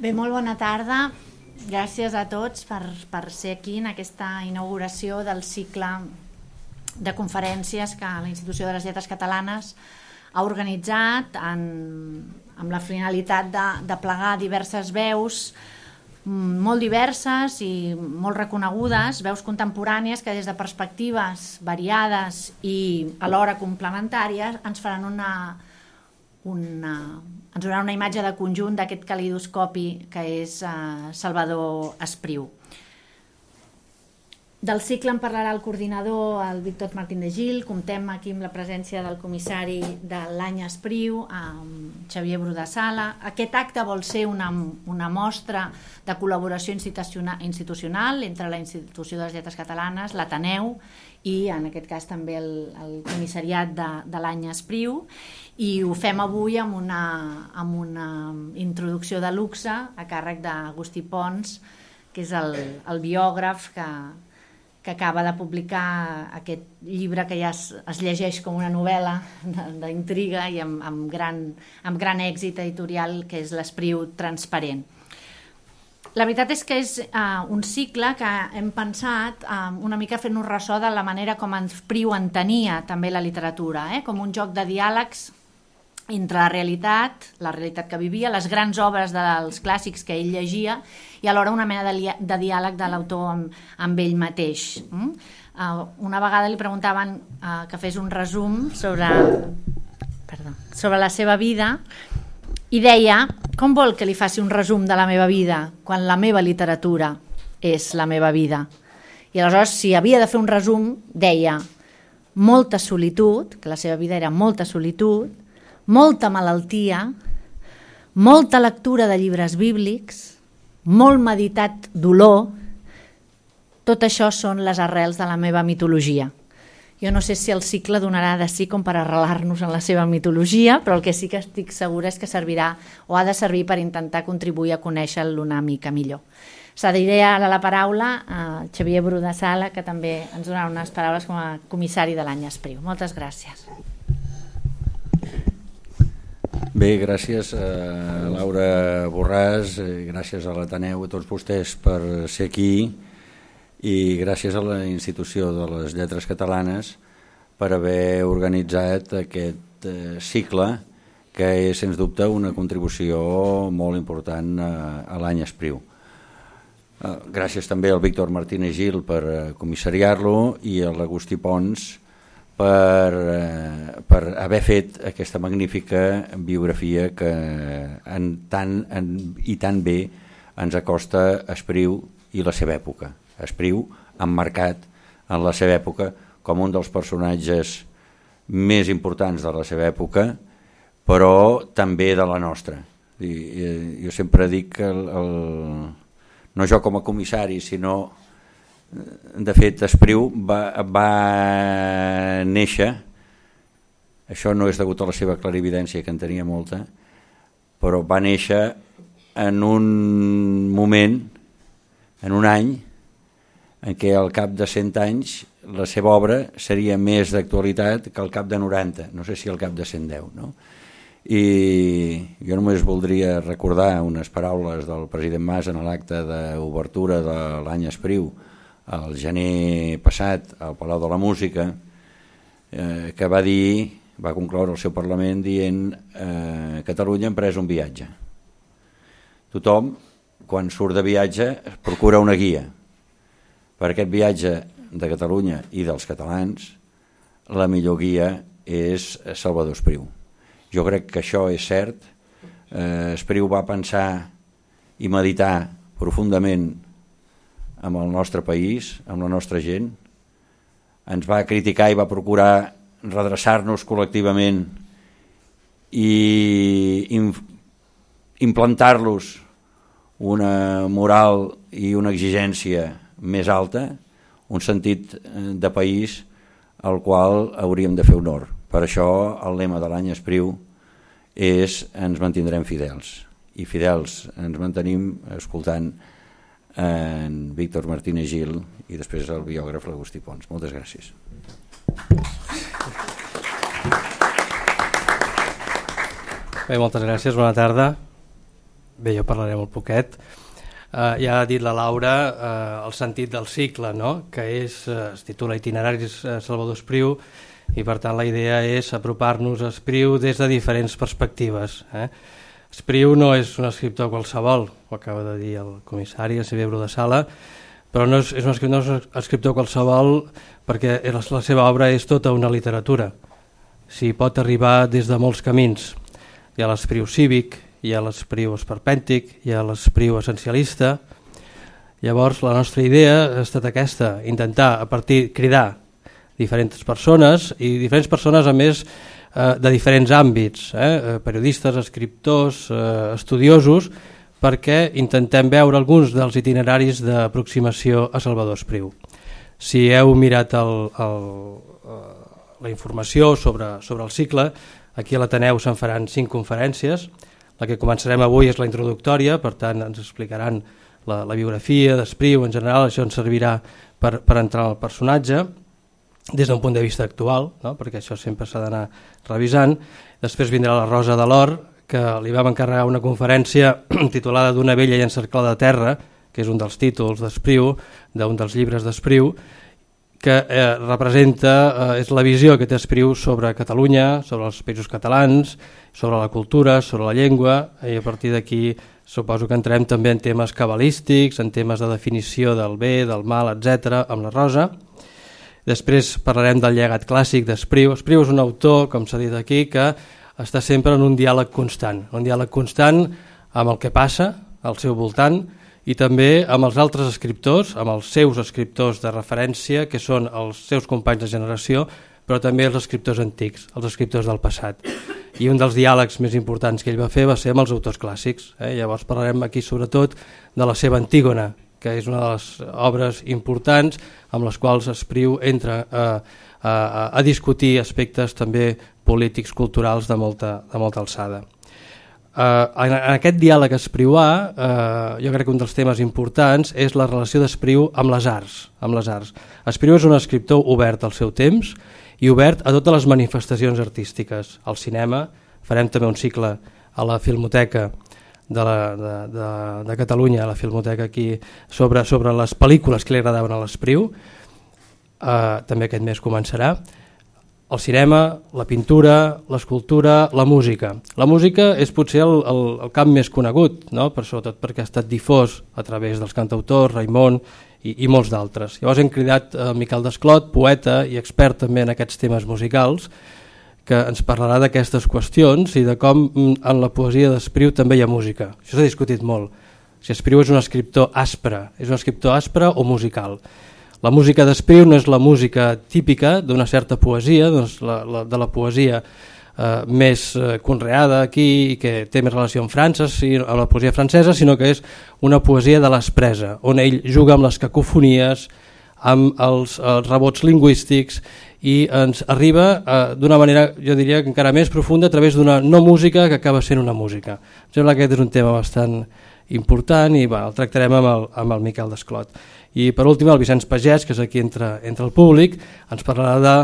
Bé, molt bona tarda. Gràcies a tots per, per ser aquí en aquesta inauguració del cicle de conferències que la Institució de les Lletres Catalanes ha organitzat en, amb la finalitat de, de plegar diverses veus mm, molt diverses i molt reconegudes, veus contemporànies que des de perspectives variades i alhora complementàries ens faran una, una, ens donarà una imatge de conjunt d'aquest calidoscopi que és uh, Salvador Espriu. Del cicle en parlarà el coordinador, el Víctor Martín de Gil. Comptem aquí amb la presència del comissari de l'any Espriu, amb Xavier Brudasala. Aquest acte vol ser una, una mostra de col·laboració institucional entre la Institució de les Lletres Catalanes, l'Ateneu i en aquest cas també el, el comissariat de, de l'any Espriu i ho fem avui amb una, amb una introducció de luxe a càrrec d'Agustí Pons que és el, el biògraf que, que acaba de publicar aquest llibre que ja es, es llegeix com una novel·la d'intriga i amb, amb, gran, amb gran èxit editorial, que és l'Espriu transparent. La veritat és que és uh, un cicle que hem pensat uh, una mica fent-nos ressò de la manera com Espriu entenia també la literatura, eh? com un joc de diàlegs entre la realitat, la realitat que vivia, les grans obres dels clàssics que ell llegia i alhora una mena de, de diàleg de l'autor amb, amb ell mateix. Mm? Uh, una vegada li preguntaven uh, que fes un resum sobre, perdó, sobre la seva vida i deia, com vol que li faci un resum de la meva vida quan la meva literatura és la meva vida? I aleshores, si havia de fer un resum, deia molta solitud, que la seva vida era molta solitud, molta malaltia, molta lectura de llibres bíblics, molt meditat dolor, tot això són les arrels de la meva mitologia. Jo no sé si el cicle donarà de sí com per arrelar-nos en la seva mitologia, però el que sí que estic segura és que servirà o ha de servir per intentar contribuir a conèixer-lo una mica millor. Cediré ara la paraula a Xavier Bru de Sala, que també ens donarà unes paraules com a comissari de l'any Espriu. Moltes gràcies. Bé, gràcies a Laura Borràs, eh, gràcies a l'Ateneu, a tots vostès per ser aquí i gràcies a la institució de les lletres catalanes per haver organitzat aquest eh, cicle que és, sens dubte, una contribució molt important a, l'any Espriu. Eh, gràcies també al Víctor Martínez Gil per comissariar-lo i a l'Agustí Pons per, eh, per haver fet aquesta magnífica biografia que en tant en, i tan bé ens acosta Espriu i la seva època. Espriu emmarcat en la seva època com un dels personatges més importants de la seva època, però també de la nostra. I, i, jo sempre dic que el, el, no jo com a comissari, sinó de fet Espriu va, va néixer això no és degut a la seva clarividència que en tenia molta però va néixer en un moment en un any en què al cap de 100 anys la seva obra seria més d'actualitat que al cap de 90, no sé si al cap de 110 no? i jo només voldria recordar unes paraules del president Mas en l'acte d'obertura de l'any Espriu el gener passat al Palau de la Música eh, que va dir va concloure el seu Parlament dient eh, Catalunya hem pres un viatge tothom quan surt de viatge procura una guia. Per aquest viatge de Catalunya i dels catalans la millor guia és Salvador Espriu. Jo crec que això és cert. Eh, Espriu va pensar i meditar profundament amb el nostre país, amb la nostra gent, ens va criticar i va procurar redreçar-nos col·lectivament i implantar-los una moral i una exigència més alta, un sentit eh, de país al qual hauríem de fer honor. Per això el lema de l'any Espriu és ens mantindrem fidels. I fidels ens mantenim escoltant en Víctor Martínez Gil i després el biògraf l'Agustí Pons. Moltes gràcies. Bé, moltes gràcies, bona tarda. bé, jo parlaré molt poquet. Uh, ja ha dit la Laura uh, el sentit del cicle, no? que és, uh, es titula Itineraris Salvador Espriu, i per tant la idea és apropar-nos a Espriu des de diferents perspectives. Eh? Espriu no és un escriptor qualsevol, ho acaba de dir el comissari, el Xavier de Sala, però no és, és, un escriptor, no és un escriptor qualsevol perquè la, la seva obra és tota una literatura. S'hi pot arribar des de molts camins. Hi ha l'espriu cívic, hi ha l'espriu esperpèntic, hi ha l'espriu essencialista. Llavors la nostra idea ha estat aquesta, intentar a partir cridar diferents persones i diferents persones a més eh, de diferents àmbits, eh, eh, periodistes, escriptors, eh, estudiosos, perquè intentem veure alguns dels itineraris d'aproximació a Salvador Espriu. Si heu mirat el, el, eh, la informació sobre, sobre el cicle, aquí a l'Ateneu se'n faran cinc conferències, la que començarem avui és la introductòria, per tant ens explicaran la, la biografia d'Espriu en general, això ens servirà per, per entrar al personatge, des d'un punt de vista actual, no? perquè això sempre s'ha d'anar revisant. Després vindrà la Rosa de l'Or, que li vam encarregar una conferència titulada D'una vella i encerclada terra, que és un dels títols d'Espriu, d'un dels llibres d'Espriu, que eh, representa, eh, és la visió que té Espriu sobre Catalunya, sobre els països catalans, sobre la cultura, sobre la llengua, i a partir d'aquí suposo que entrem també en temes cabalístics, en temes de definició del bé, del mal, etc amb la Rosa. Després parlarem del llegat clàssic d'Espriu. Espriu és un autor, com s'ha dit aquí, que està sempre en un diàleg constant, un diàleg constant amb el que passa al seu voltant i també amb els altres escriptors, amb els seus escriptors de referència, que són els seus companys de generació, però també els escriptors antics, els escriptors del passat. I un dels diàlegs més importants que ell va fer va ser amb els autors clàssics. Eh? Llavors parlarem aquí sobretot de la seva Antígona, que és una de les obres importants amb les quals Espriu entra a, a, a discutir aspectes també polítics, culturals de molta, de molta alçada. Uh, en, en aquest diàleg espriuà, uh, jo crec que un dels temes importants és la relació d'Espriu amb les arts. Amb les arts. Espriu és un escriptor obert al seu temps i obert a totes les manifestacions artístiques. Al cinema, farem també un cicle a la Filmoteca de, la, de, de, de Catalunya, a la Filmoteca aquí, sobre, sobre les pel·lícules que li agradaven a l'Espriu. Uh, també aquest mes començarà. El cinema, la pintura, l'escultura, la música. La música és potser el, el, el camp més conegut, no? per sobretot perquè ha estat difós a través dels cantautors, Raimon i, i molts d'altres. Llavors hem cridat a Miquel Desclot, poeta i expert també en aquests temes musicals, que ens parlarà d'aquestes qüestions i de com mm, en la poesia d'Espriu també hi ha música. Això s'ha discutit molt. Si Espriu és un escriptor aspre, és un escriptor aspre o musical. La música d'Espriu no és la música típica d'una certa poesia, doncs la, la, de la poesia eh, més eh, conreada aquí i que té més relació amb França, si, amb la poesia francesa, sinó que és una poesia de l'espresa, on ell juga amb les cacofonies, amb els, els rebots lingüístics i ens arriba eh, d'una manera, jo diria, encara més profunda a través d'una no música que acaba sent una música. Em sembla que aquest és un tema bastant important i va, el tractarem amb el, amb el Miquel Desclot. I per últim el Vicenç Pagès, que és aquí entre, entre el públic, ens parlarà de,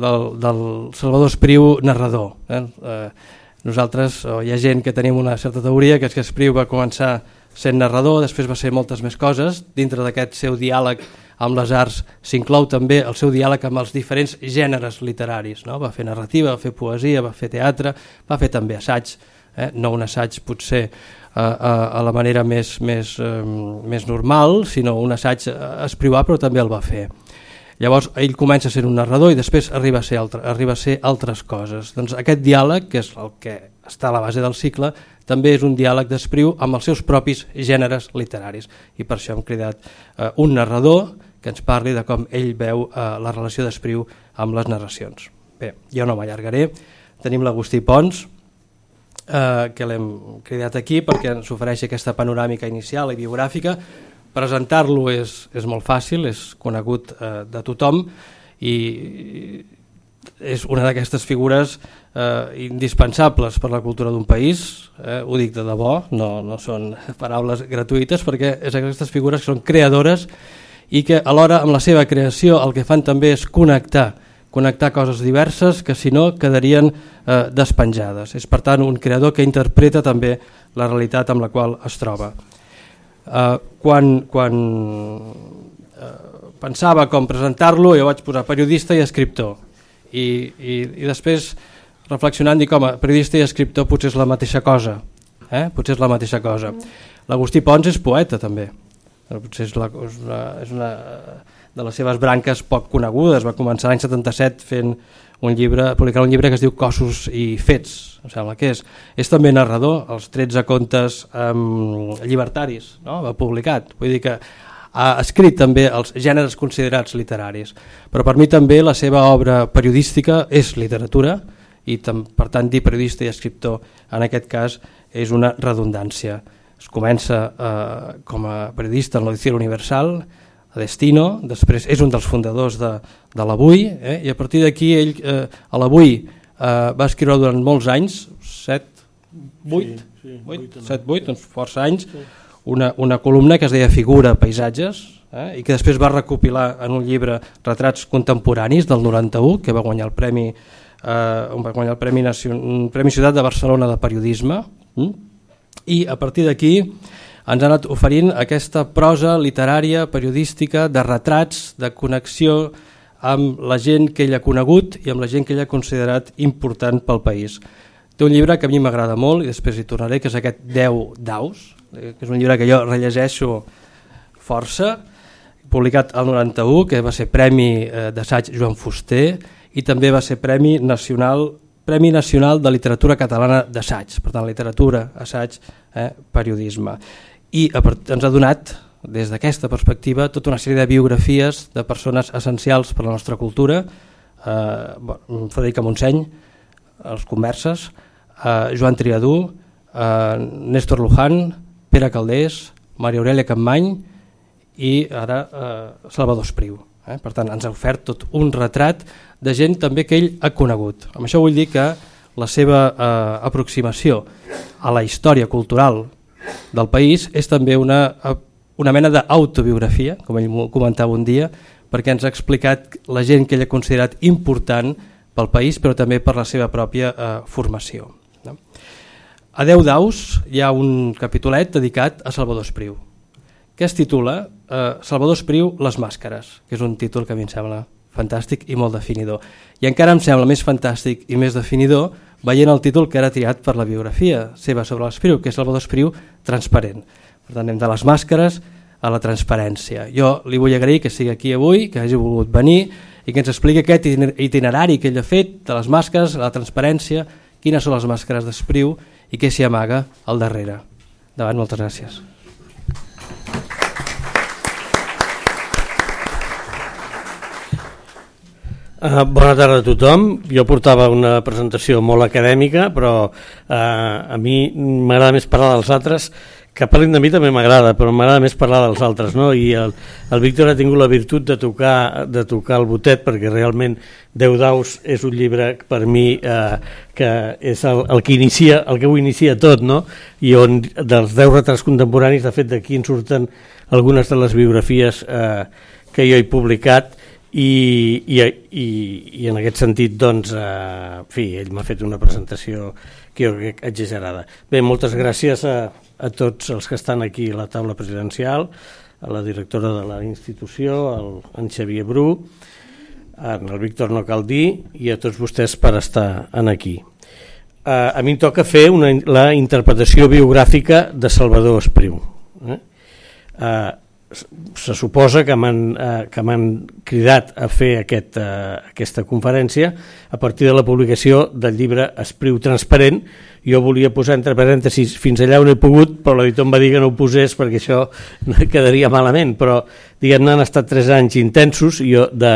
del, del Salvador Espriu narrador. Eh? Eh, nosaltres, o hi ha gent que tenim una certa teoria, que és que Espriu va començar sent narrador, després va ser moltes més coses, dintre d'aquest seu diàleg amb les arts s'inclou també el seu diàleg amb els diferents gèneres literaris. No? Va fer narrativa, va fer poesia, va fer teatre, va fer també assaig, eh? no un assaig potser a, a, a la manera més, més, eh, més normal, sinó un assaig esprivar, però també el va fer. Llavors ell comença a ser un narrador i després arriba a ser, altre, arriba a ser altres coses. Doncs aquest diàleg, que és el que està a la base del cicle, també és un diàleg d'espriu amb els seus propis gèneres literaris. I per això hem cridat eh, un narrador que ens parli de com ell veu eh, la relació d'Espriu amb les narracions. Bé, jo no m'allargaré. Tenim l'Agustí Pons, eh, que l'hem cridat aquí perquè ens ofereix aquesta panoràmica inicial i biogràfica. Presentar-lo és, és molt fàcil, és conegut eh, de tothom i és una d'aquestes figures eh, indispensables per la cultura d'un país, eh, ho dic de debò, no, no són paraules gratuïtes, perquè és aquestes figures que són creadores i que alhora amb la seva creació el que fan també és connectar connectar coses diverses que si no quedarien eh, despenjades. És per tant un creador que interpreta també la realitat amb la qual es troba. Uh, quan quan uh, pensava com presentar-lo, jo vaig posar periodista i escriptor. I, i, i després, reflexionant, dic, home, periodista i escriptor potser és la mateixa cosa. Eh? Potser és la mateixa cosa. L'Agustí Pons és poeta, també. Potser és, la, és, una, és una de les seves branques poc conegudes. Va començar l'any 77 fent un llibre, publicar un llibre que es diu Cossos i Fets, em sembla que és. És també narrador, els 13 contes um, llibertaris, no? va publicat. Vull dir que ha escrit també els gèneres considerats literaris. Però per mi també la seva obra periodística és literatura i per tant dir periodista i escriptor en aquest cas és una redundància. Es comença eh, com a periodista en l'Odicier Universal, a Destino, després és un dels fundadors de, de l'Avui, eh? i a partir d'aquí ell eh, a l'Avui eh, va escriure durant molts anys, 7, 8, sí, sí, 8, 7, 8, doncs força anys, una, una columna que es deia Figura, Paisatges, eh? i que després va recopilar en un llibre Retrats contemporanis del 91, que va guanyar el Premi, eh, va guanyar el Premi, Nacion... Premi Ciutat de Barcelona de Periodisme, mm? I a partir d'aquí ens ha anat oferint aquesta prosa literària, periodística, de retrats, de connexió amb la gent que ell ha conegut i amb la gent que ell ha considerat important pel país. Té un llibre que a mi m'agrada molt i després hi tornaré, que és aquest 10 daus, eh, que és un llibre que jo rellegeixo força, publicat al 91, que va ser Premi eh, d'Assaig Joan Fuster i també va ser Premi Nacional Premi Nacional de Literatura Catalana d'Assaig, per tant, literatura, assaig, eh, periodisme. I ens ha donat des d'aquesta perspectiva tota una sèrie de biografies de persones essencials per a la nostra cultura. Eh, Frederica Montseny els Converses eh, Joan Triadú eh, Néstor Luján Pere Caldés Maria Aurelia Campmany i ara eh, Salvador Espriu. Eh? per tant ens ha ofert tot un retrat de gent també que ell ha conegut amb això vull dir que la seva eh, aproximació a la història cultural del país és també una, una mena d'autobiografia, com ell comentava un dia, perquè ens ha explicat la gent que ell ha considerat important pel país, però també per la seva pròpia eh, formació. No? A Déu d'Aus hi ha un capitolet dedicat a Salvador Espriu, que es titula eh, Salvador Espriu, les màscares, que és un títol que a mi em sembla fantàstic i molt definidor. I encara em sembla més fantàstic i més definidor veient el títol que era triat per la biografia seva sobre l'Espriu, que és Salvador Espriu transparent. Per tant, anem de les màscares a la transparència. Jo li vull agrair que sigui aquí avui, que hagi volgut venir i que ens expliqui aquest itinerari que ell ha fet de les màscares la transparència, quines són les màscares d'Espriu i què s'hi amaga al darrere. Davant, moltes gràcies. Uh, bona tarda a tothom. Jo portava una presentació molt acadèmica, però uh, a mi m'agrada més parlar dels altres, que parlin de mi també m'agrada, però m'agrada més parlar dels altres. No? I el, el Víctor ha tingut la virtut de tocar, de tocar el botet, perquè realment Déu d'aus és un llibre per mi uh, que és el, el que inicia, el que ho inicia tot, no? i on dels deu retrats contemporanis, de fet d'aquí en surten algunes de les biografies uh, que jo he publicat, i, i, i, i en aquest sentit doncs, eh, en fi, ell m'ha fet una presentació que jo crec exagerada. Bé, moltes gràcies a, a tots els que estan aquí a la taula presidencial, a la directora de la institució, el, en Xavier Bru, en el Víctor No cal dir, i a tots vostès per estar en aquí. Eh, a mi em toca fer una, la interpretació biogràfica de Salvador Espriu. Eh? Eh, se suposa que m'han eh, cridat a fer aquest, eh, aquesta conferència a partir de la publicació del llibre Espriu Transparent. Jo volia posar entre parèntesis fins allà on he pogut, però l'editor em va dir que no ho posés perquè això quedaria malament, però diguem-ne han estat tres anys intensos jo de,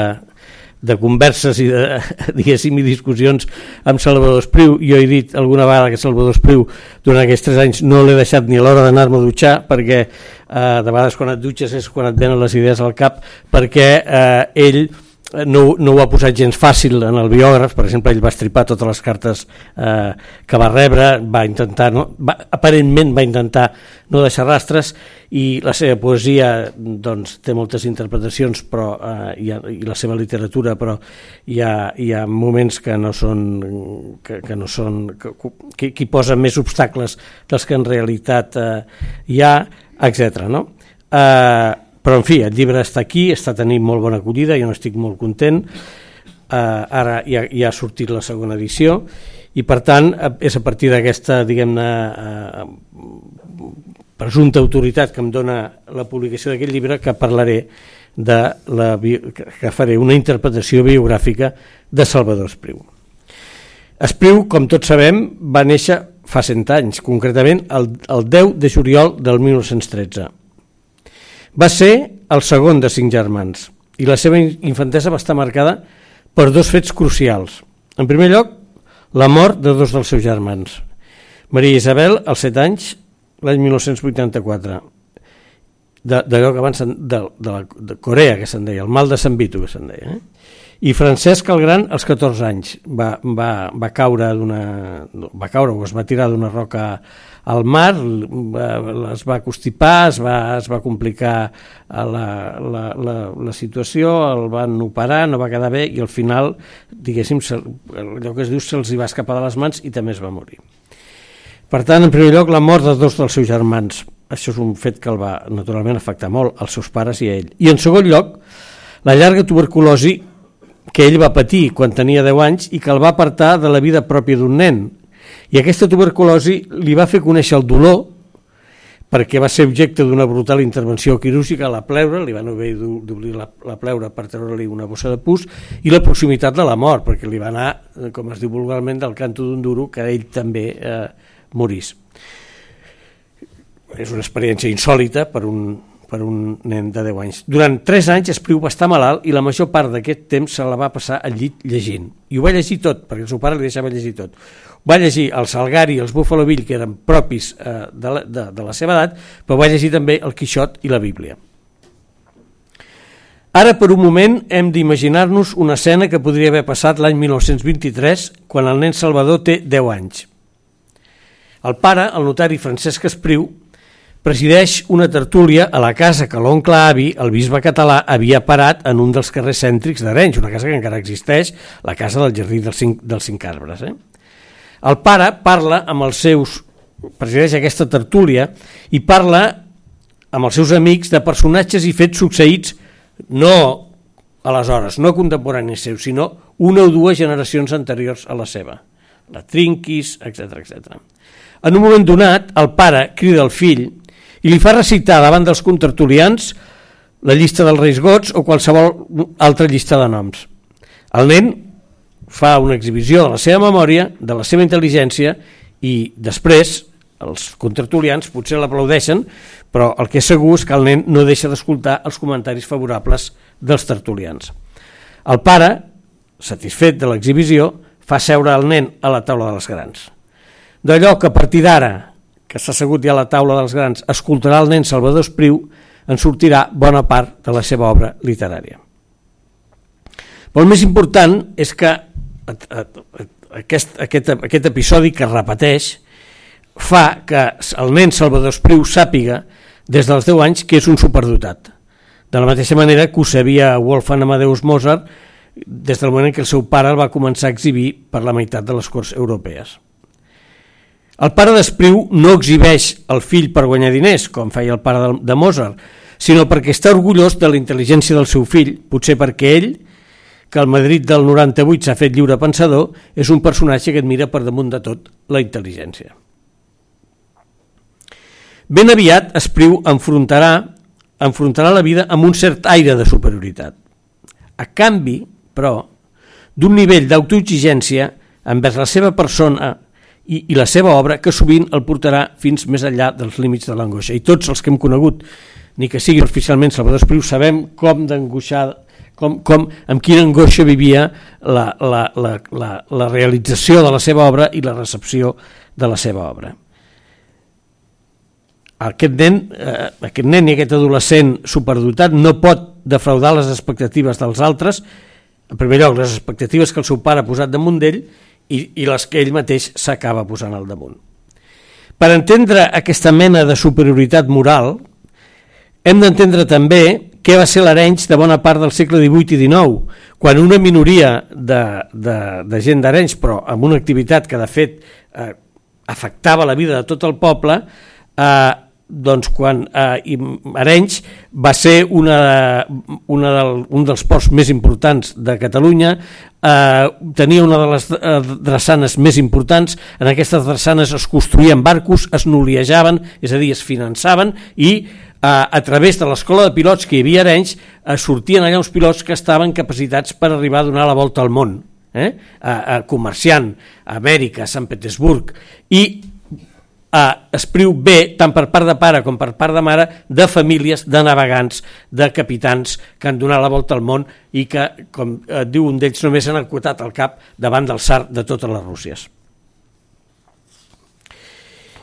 de converses i de, diguéssim, i discussions amb Salvador Espriu. Jo he dit alguna vegada que Salvador Espriu durant aquests tres anys no l'he deixat ni l'hora d'anar-me a dutxar perquè eh, de vegades quan et dutxes és quan et venen les idees al cap perquè eh, ell no, no ho ha posat gens fàcil en el biògraf, per exemple, ell va estripar totes les cartes eh, que va rebre, va intentar, no, va, aparentment va intentar no deixar rastres i la seva poesia doncs, té moltes interpretacions però, eh, i, i la seva literatura, però hi ha, hi ha moments que no són que, que no són que, que, que posen més obstacles dels que en realitat eh, hi ha, etc. No? Eh, però, en fi, el llibre està aquí, està tenint molt bona acollida, jo n'estic molt content. Uh, ara ja, ja ha sortit la segona edició i, per tant, és a partir d'aquesta, diguem-ne, uh, presumpta autoritat que em dona la publicació d'aquest llibre que parlaré de la, que faré una interpretació biogràfica de Salvador Espriu. Espriu, com tots sabem, va néixer fa 100 anys, concretament el, el 10 de juliol del 1913 va ser el segon de cinc germans i la seva infantesa va estar marcada per dos fets crucials. En primer lloc, la mort de dos dels seus germans. Maria Isabel, als 7 anys, l'any 1984, d'allò que abans de, de, la, de Corea, que se'n deia, el mal de Sant Vito, que se'n deia. Eh? I Francesc el Gran, als 14 anys, va, va, va caure d'una... va caure o es va tirar d'una roca al mar, es va constipar, es va, es va complicar la, la, la, la situació, el van operar, no va quedar bé i al final, diguéssim, allò que es diu se'ls va escapar de les mans i també es va morir. Per tant, en primer lloc, la mort de dos dels seus germans. Això és un fet que el va, naturalment, afectar molt als seus pares i a ell. I en segon lloc, la llarga tuberculosi que ell va patir quan tenia 10 anys i que el va apartar de la vida pròpia d'un nen, i aquesta tuberculosi li va fer conèixer el dolor perquè va ser objecte d'una brutal intervenció quirúrgica a la pleura, li van haver d'obrir la, la pleura per treure-li una bossa de pus, i la proximitat de la mort, perquè li va anar, eh, com es diu vulgarment, del canto d'un duro, que ell també eh, morís. És una experiència insòlita per un, per un nen de 10 anys. Durant 3 anys Espriu va estar malalt i la major part d'aquest temps se la va passar al llit llegint. I ho va llegir tot, perquè el seu pare li deixava llegir tot. Va llegir el Salgari i els Buffalo Bill, que eren propis eh, de, la, de, de la seva edat, però va llegir també el Quixot i la Bíblia. Ara, per un moment, hem d'imaginar-nos una escena que podria haver passat l'any 1923, quan el nen Salvador té 10 anys. El pare, el notari Francesc Espriu, presideix una tertúlia a la casa que l'oncle avi, el bisbe català, havia parat en un dels carrers cèntrics d'Arenys, una casa que encara existeix, la casa del Jardí dels Cinc, dels cinc Arbres. Eh? El pare parla amb els seus, presideix aquesta tertúlia, i parla amb els seus amics de personatges i fets succeïts no aleshores, no contemporanis seus, sinó una o dues generacions anteriors a la seva. La Trinquis, etc etc. En un moment donat, el pare crida al fill i li fa recitar davant dels contertulians la llista dels Reis Gots o qualsevol altra llista de noms. El nen fa una exhibició de la seva memòria, de la seva intel·ligència i després els contertulians potser l'aplaudeixen, però el que és segur és que el nen no deixa d'escoltar els comentaris favorables dels tertulians. El pare, satisfet de l'exhibició, fa seure el nen a la taula dels grans. D'allò que a partir d'ara que s'ha assegut ja a la taula dels grans, escoltarà el nen Salvador Espriu, en sortirà bona part de la seva obra literària. Però el més important és que aquest, aquest, aquest episodi que repeteix fa que el nen Salvador Espriu sàpiga des dels 10 anys que és un superdotat. De la mateixa manera que ho sabia Wolfgang Amadeus Mozart des del moment en què el seu pare el va començar a exhibir per la meitat de les corts europees. El pare d'Espriu no exhibeix el fill per guanyar diners, com feia el pare de Mozart, sinó perquè està orgullós de la intel·ligència del seu fill, potser perquè ell, que al Madrid del 98 s'ha fet lliure pensador, és un personatge que admira per damunt de tot la intel·ligència. Ben aviat Espriu enfrontarà, enfrontarà la vida amb un cert aire de superioritat. A canvi, però, d'un nivell d'autoexigència envers la seva persona i, i la seva obra que sovint el portarà fins més enllà dels límits de l'angoixa. I tots els que hem conegut, ni que sigui oficialment Salvador Espriu, sabem com d'angoixar com, com, amb quina angoixa vivia la, la, la, la, la realització de la seva obra i la recepció de la seva obra. Aquest nen, eh, aquest nen i aquest adolescent superdotat no pot defraudar les expectatives dels altres en primer lloc, les expectatives que el seu pare ha posat damunt d'ell i, i les que ell mateix s'acaba posant al damunt. Per entendre aquesta mena de superioritat moral, hem d'entendre també què va ser l'Arenys de bona part del segle XVIII i XIX, quan una minoria de, de, de gent d'Arenys, però amb una activitat que de fet eh, afectava la vida de tot el poble, eh, doncs quan eh, Arenys va ser una, una del, un dels ports més importants de Catalunya, eh, tenia una de les eh, drassanes més importants, en aquestes drassanes es construïen barcos, es noliejaven, és a dir, es finançaven i a, a través de l'escola de pilots que hi havia a Arenys, eh, sortien allà uns pilots que estaven capacitats per arribar a donar la volta al món, eh? a, a comerciant, a Amèrica, a Sant Petersburg, i a Espriu bé, tant per part de pare com per part de mare, de famílies, de navegants, de capitans que han donat la volta al món i que, com eh, diu un d'ells, només han acotat el cap davant del SAR de totes les Rússies.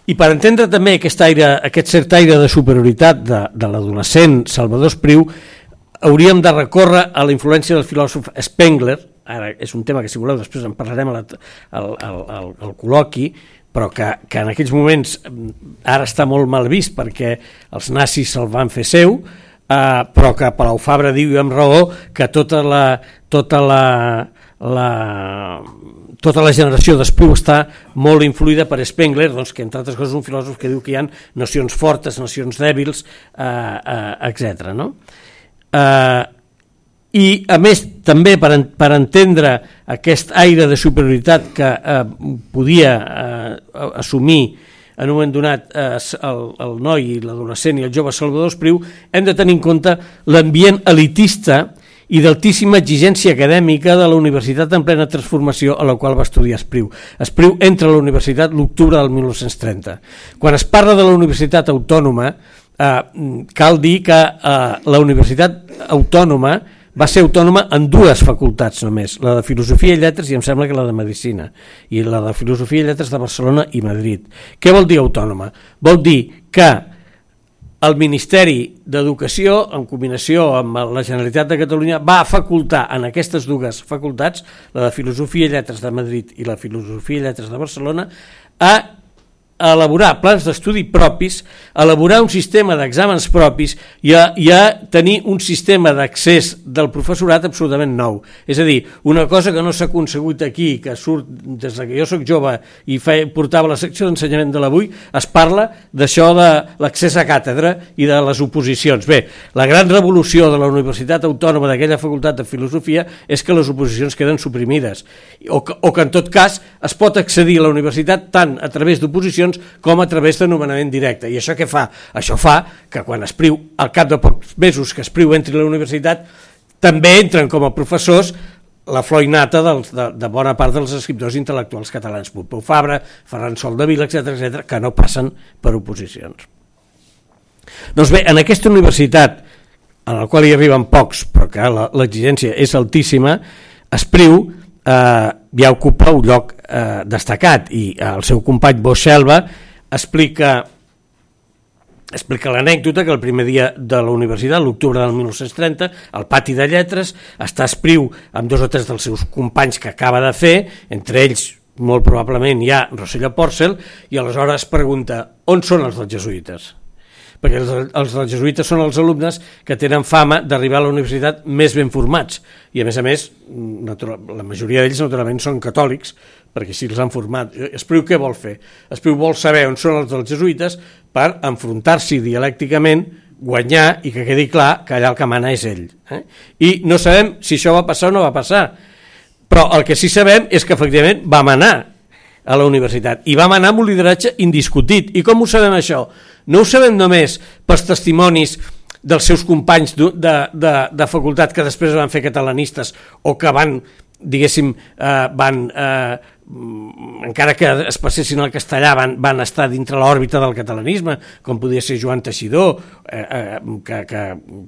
I per entendre també aquest, aire, aquest cert aire de superioritat de, de l'adolescent Salvador Espriu, hauríem de recórrer a la influència del filòsof Spengler, ara és un tema que si voleu després en parlarem al, al, al, al col·loqui, però que, que en aquells moments ara està molt mal vist perquè els nazis se'l van fer seu, eh, però que Palau Fabra diu amb raó que tota la, tota la, la, tota la generació d'Espriu està molt influïda per Spengler, doncs, que entre altres coses un filòsof que diu que hi ha nocions fortes, nocions dèbils, eh, eh, etc. No? Eh, I a més també per, per entendre aquest aire de superioritat que eh, podia eh, assumir en un moment donat eh, el, el noi, l'adolescent i el jove Salvador Espriu, hem de tenir en compte l'ambient elitista i d'altíssima exigència acadèmica de la universitat en plena transformació a la qual va estudiar Espriu. Espriu entra a la universitat l'octubre del 1930. Quan es parla de la Universitat Autònoma, eh, cal dir que eh, la Universitat Autònoma va ser autònoma en dues facultats només, la de Filosofia i Lletres i em sembla que la de Medicina, i la de Filosofia i Lletres de Barcelona i Madrid. Què vol dir autònoma? Vol dir que el Ministeri d'Educació, en combinació amb la Generalitat de Catalunya, va facultar en aquestes dues facultats, la de Filosofia i Lletres de Madrid i la Filosofia i Lletres de Barcelona, a a elaborar plans d'estudi propis, a elaborar un sistema d'exàmens propis i a, i a tenir un sistema d'accés del professorat absolutament nou. És a dir, una cosa que no s'ha aconsegut aquí, que surt des que jo sóc jove i fe, portava la secció d'ensenyament de l'avui, es parla d'això de l'accés a càtedra i de les oposicions. Bé, la gran revolució de la Universitat Autònoma d'aquella facultat de filosofia és que les oposicions queden suprimides o que, o que en tot cas es pot accedir a la universitat tant a través d'oposicions eleccions com a través de nomenament directe. I això què fa? Això fa que quan Espriu, al cap de pocs mesos que Espriu entri a la universitat, també entren com a professors la flor innata dels, de, de bona part dels escriptors intel·lectuals catalans, Pompeu Fabra, Ferran Sol de Vila, etc etc, que no passen per oposicions. Doncs bé, en aquesta universitat, en la qual hi arriben pocs, però que l'exigència és altíssima, Espriu eh, ja ocupa un lloc eh, destacat i el seu company Boixelva explica explica l'anècdota que el primer dia de la universitat, l'octubre del 1930, al pati de lletres, està espriu amb dos o tres dels seus companys que acaba de fer, entre ells molt probablement hi ha Rossella Porcel, i aleshores pregunta on són els dels jesuïtes? Perquè els, els dels jesuïtes són els alumnes que tenen fama d'arribar a la universitat més ben formats i a més a més natural, la majoria d'ells naturalment són catòlics perquè així els han format. Espriu què vol fer? Espriu vol saber on són els dels jesuïtes per enfrontar-s'hi dialècticament guanyar i que quedi clar que allà el que mana és ell. Eh? I no sabem si això va passar o no va passar, però el que sí sabem és que efectivament va manar a la universitat i va manar amb un lideratge indiscutit. I com ho sabem això? No ho sabem només pels testimonis dels seus companys de, de, de facultat que després van fer catalanistes o que van, diguéssim, eh, van, eh, encara que es passessin al castellà, van, van estar dintre l'òrbita del catalanisme, com podia ser Joan Teixidor, eh, eh, que, que,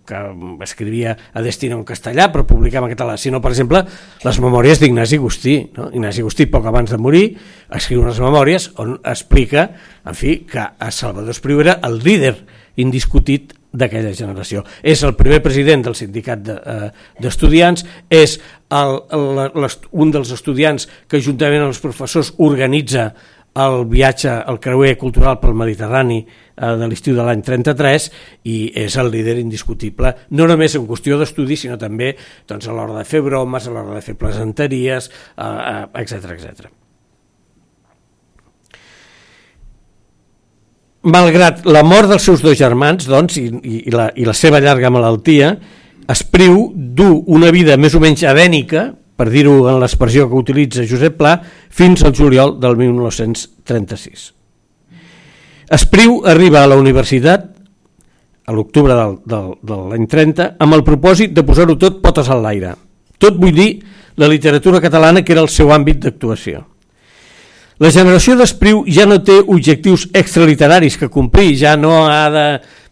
que escrivia a Destina en castellà, però publicava en català, sinó, per exemple, les memòries d'Ignasi Agustí. No? Ignasi Agustí, poc abans de morir, escriu unes memòries on explica, en fi, que a Salvador Espriu era el líder indiscutit d'aquella generació. És el primer president del sindicat d'estudiants, de, eh, és el, el, un dels estudiants que juntament amb els professors organitza el viatge, el creuer cultural pel Mediterrani eh, de l'estiu de l'any 33 i és el líder indiscutible, no només en qüestió d'estudi, sinó també doncs, a l'hora de fer bromes, a l'hora de fer plesanteries, eh, etc eh, etc. Malgrat la mort dels seus dos germans doncs, i, i, la, i la seva llarga malaltia, Espriu du una vida més o menys adènica, per dir-ho en l'expressió que utilitza Josep Pla, fins al juliol del 1936. Espriu arriba a la universitat a l'octubre del, del, de l'any 30 amb el propòsit de posar-ho tot potes al l'aire. Tot vull dir la literatura catalana que era el seu àmbit d'actuació. La generació d'Espriu ja no té objectius extraliteraris que complir, ja no ha de